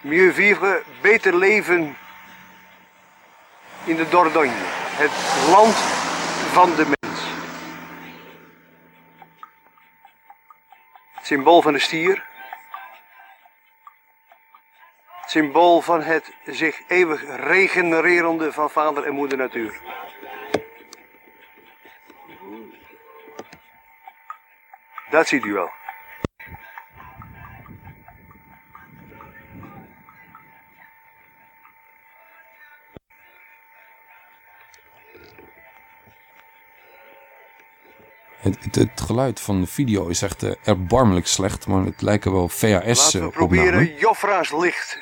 Mieux vivre, beter leven in de Dordogne, het land van de mens. Het symbool van de stier. Het symbool van het zich eeuwig regenererende van vader en moeder natuur. Dat ziet u wel. Het, het, geluid van de video is echt eh, erbarmelijk slecht, maar het lijken wel Laten we VHS-opnamen. proberen Jofra's licht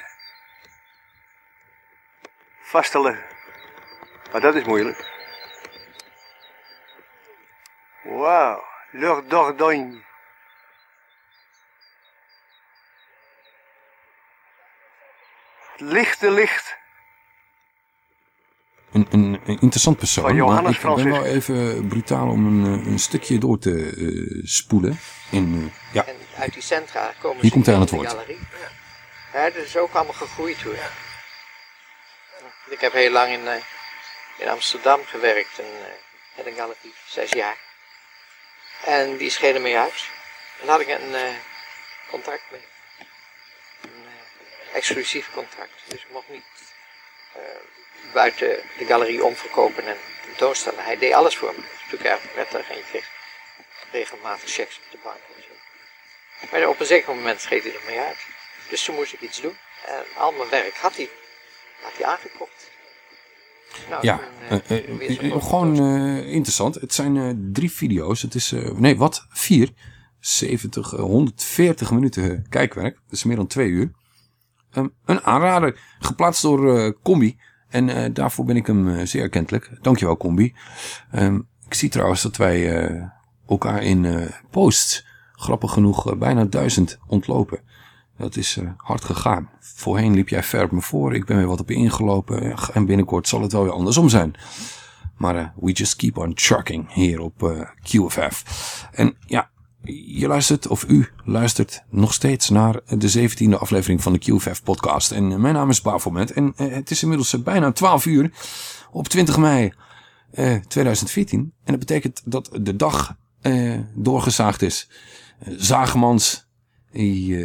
vast te leggen. Maar dat is moeilijk. Wauw, leur Dordogne. Lichte licht. Een, een, een interessant persoon, Van Johannes maar ik ben Franciscus. wel even brutaal om een, eh, een stukje door te eh, spoelen. In, eh, ja, En uit die centra komen Hier ze komt hij aan in het woord. galerie. Ja, dat is ook allemaal gegroeid hoor. Ik heb heel lang in, eh, in Amsterdam gewerkt en, eh, met een galerie, zes jaar. En die schenen mee uit. En had ik een eh, contract mee. Een eh, exclusief contract. Dus ik mocht niet eh, buiten de galerie omverkopen en tentoonstellen. Hij deed alles voor me. Dus toen ik erg prettig en je kreeg regelmatig checks op de bank en zo. Maar op een zeker moment scheet hij er mee uit. Dus toen moest ik iets doen. En al mijn werk had hij, had hij aangekocht. Nou, ja eh, eh, eh, gewoon interessant. Het zijn drie video's. Het is, nee wat, vier. 70, eh, 140 minuten kijkwerk. Dat is meer dan twee uur. Ehm, een aanrader, geplaatst door Combi. En daarvoor ben ik hem zeer erkentelijk. Dankjewel Combi. Ehm, ik zie trouwens dat wij elkaar in posts, grappig genoeg, bijna duizend ontlopen. Dat is eh, hard gegaan. Voorheen liep jij ver op me voor. Ik ben weer wat op ingelopen. En binnenkort zal het wel weer andersom zijn. Maar eh, we just keep on trucking hier op eh, QFF. En ja, je luistert, of u luistert nog steeds naar de zeventiende aflevering van de QFF podcast. En mijn naam is Bafomet. En het is inmiddels bijna 12 uur op 20 mei eh, 2014. En dat betekent dat de dag doorgezaagd is. Zagemans, die,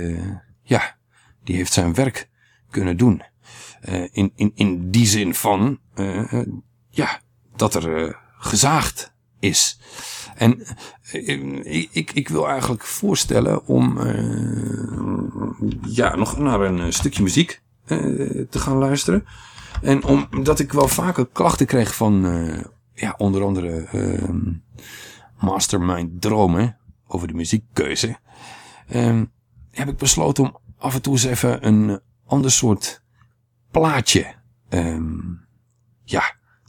ja, die heeft zijn werk kunnen doen. Eh, in, in, in die zin van, eh, eh, ja, dat er gezaagd is. En eh, ik, ik wil eigenlijk voorstellen om ja, nog naar een stukje muziek te gaan luisteren. En omdat ik wel vaker klachten kreeg van ja, onder andere eh, Mastermind Dromen over de muziekkeuze. eh, heb ik besloten om af en toe eens even een ander soort plaatje ehm, ja,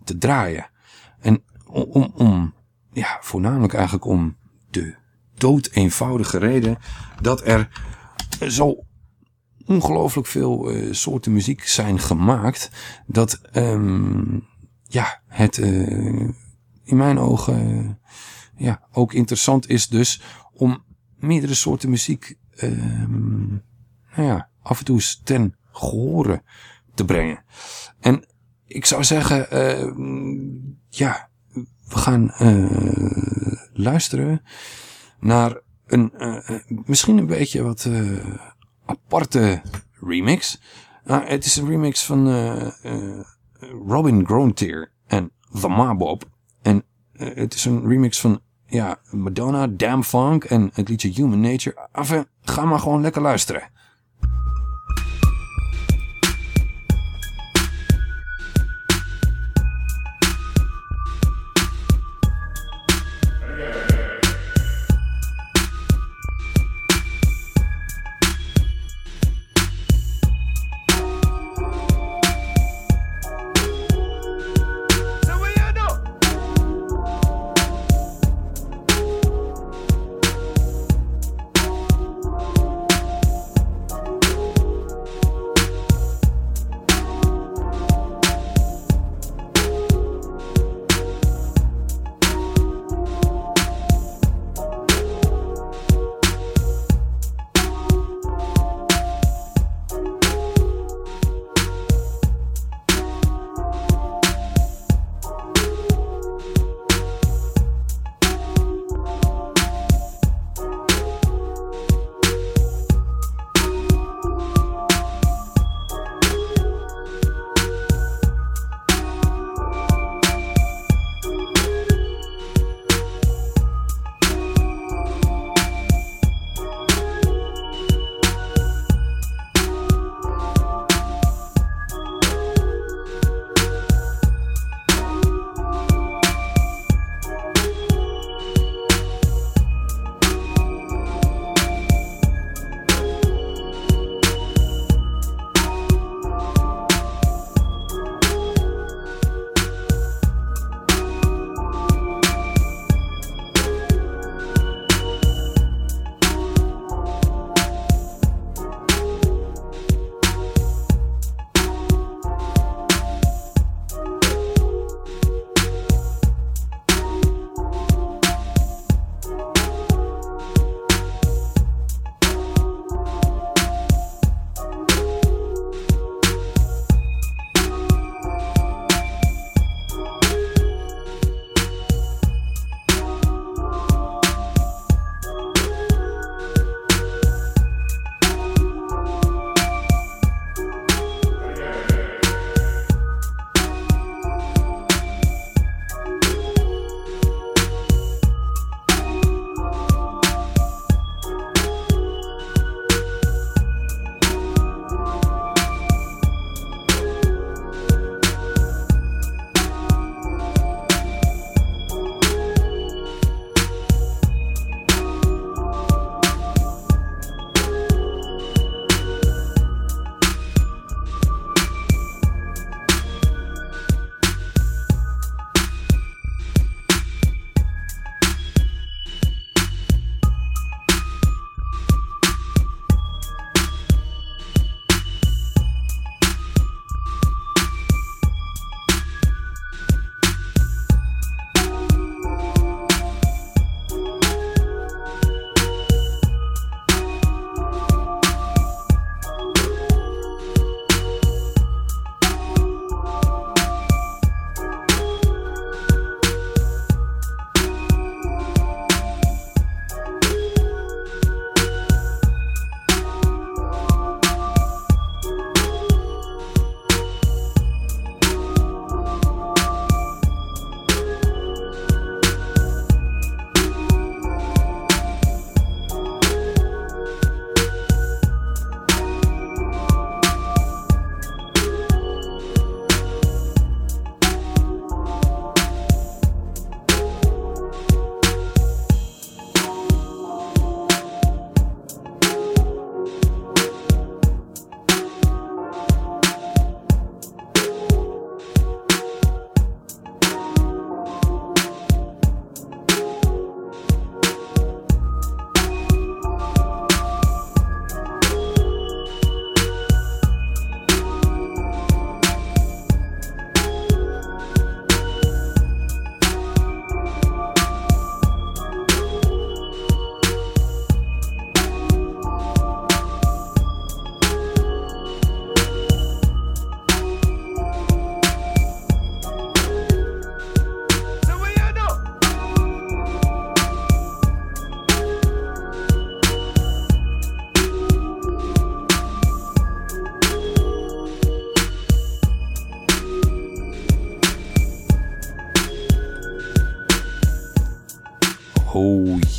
te draaien. En om, om, ja, voornamelijk eigenlijk om de dood eenvoudige reden dat er zo ongelooflijk veel eh, soorten muziek zijn gemaakt dat ehm, ja, het eh, in mijn ogen ja, ook interessant is dus om meerdere soorten muziek ehm, nou ja, af en toe eens ten gehore te brengen. En ik zou zeggen, eh, ja, we gaan eh, luisteren naar een eh, misschien een beetje wat aparte remix. Nou, het is een remix van Robin Grontier en The Mabob. En het is een remix van ja, Madonna, Damn Funk en het liedje Human Nature. Enfin, ga maar gewoon lekker luisteren.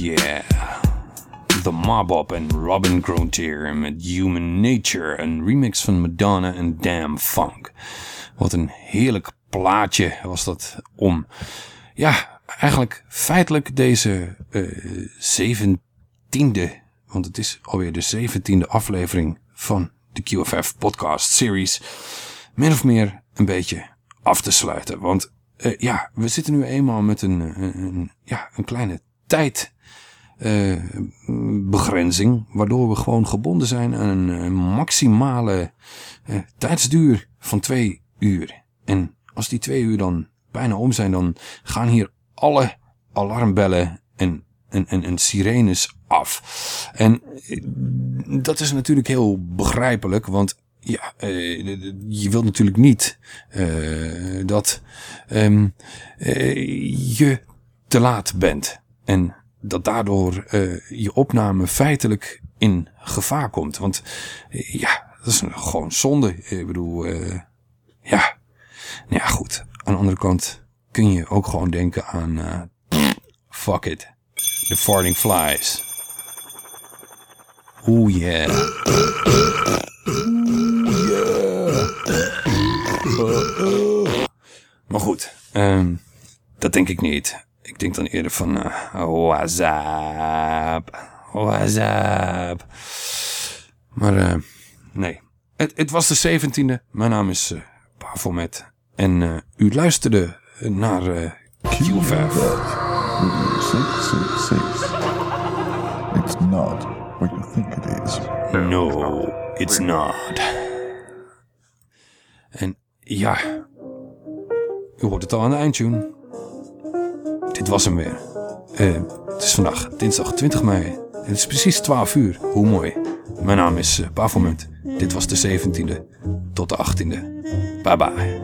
Yeah. The Mob en Robin Grontier met Human Nature. Een remix van Madonna en Damn Funk. Wat een heerlijk plaatje was dat om... Ja, eigenlijk feitelijk deze eh, zeventiende... want het is alweer de zeventiende aflevering van de QFF podcast series... min of meer een beetje af te sluiten. Want uh, ja, we zitten nu eenmaal met een, een ja, een kleine tijd uh, begrenzing, waardoor we gewoon gebonden zijn aan een, maximale uh, tijdsduur van twee uur. En als die twee uur dan bijna om zijn, dan gaan hier alle alarmbellen en, en, en, en sirenes af. En dat is natuurlijk heel begrijpelijk, want ja, je wilt natuurlijk niet dat uh, je te laat bent. En dat daardoor je opname feitelijk in gevaar komt. Want ja, dat is gewoon zonde. Ik bedoel, ja. Nou ja, goed. Aan de andere kant kun je ook gewoon denken aan fuck it. The farting flies. Oeh yeah. Maar goed, um, dat denk ik niet. Ik denk dan eerder van uh, WhatsApp. WhatsApp. Maar uh, nee. Het, het, was de 17e. Mijn naam is uh, Pavelmet. En uh, u luisterde naar uh, Q5. 666. It's not what you think it is. No, it's not. En ja, u hoort het al aan de eindtune. Dit was hem weer. Uh, het is vandaag dinsdag 20 mei. Het is precies 12 uur. Hoe mooi. Mijn naam is uh. Dit was de 17e tot de 18e. Bye bye.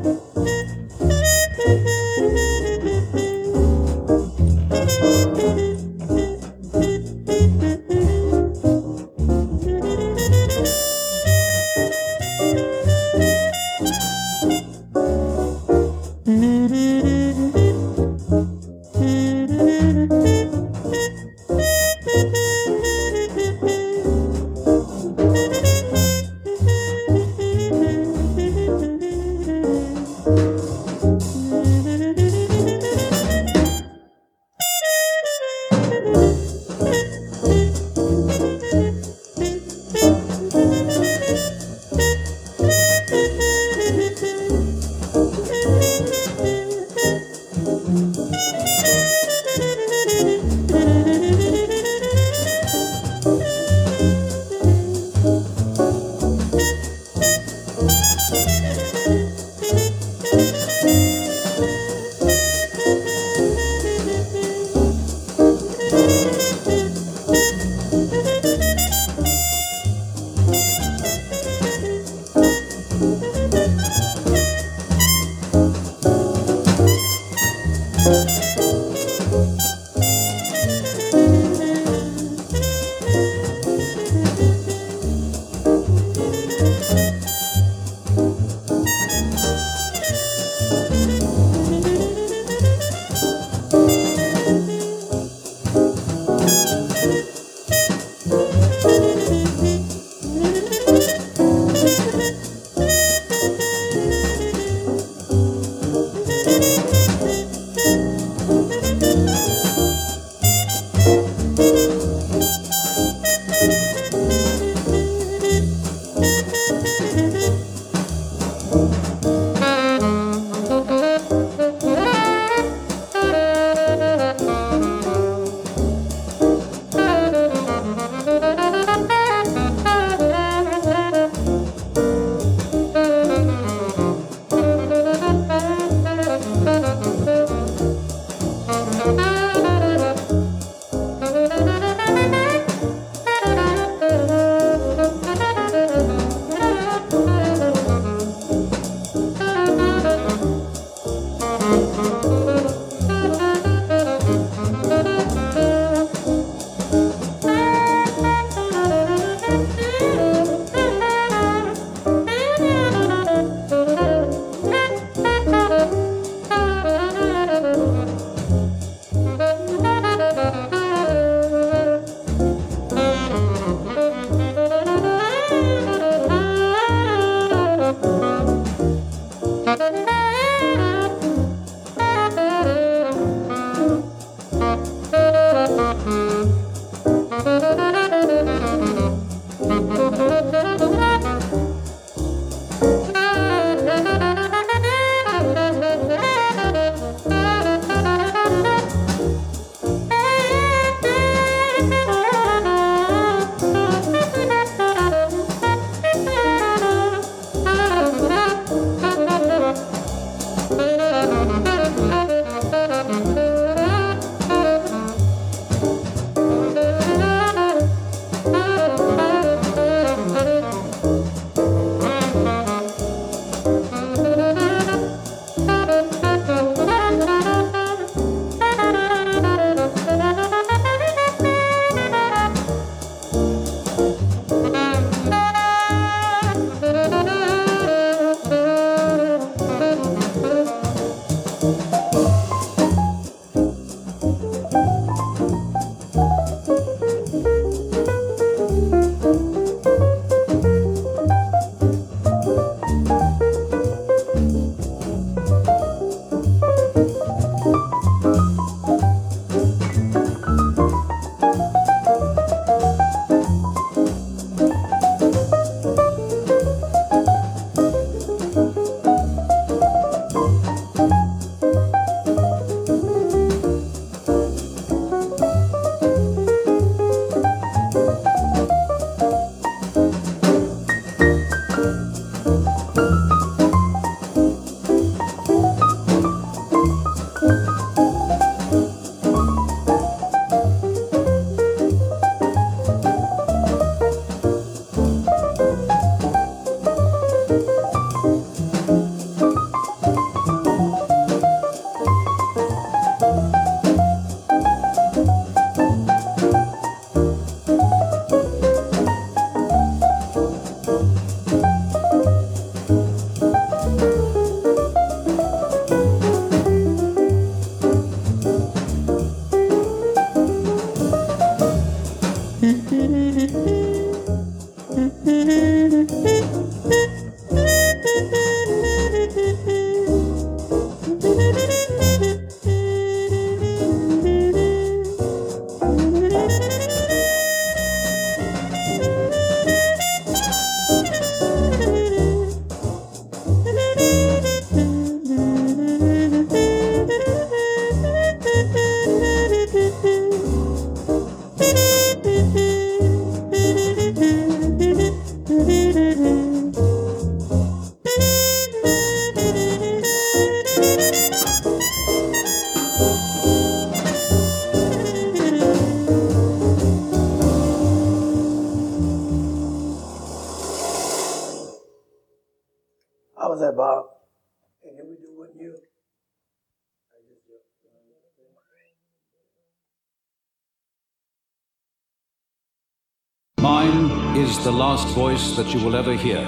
The last voice that you will ever hear.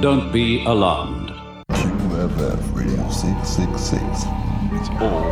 Don't be alarmed. QFF Radio 666. It's all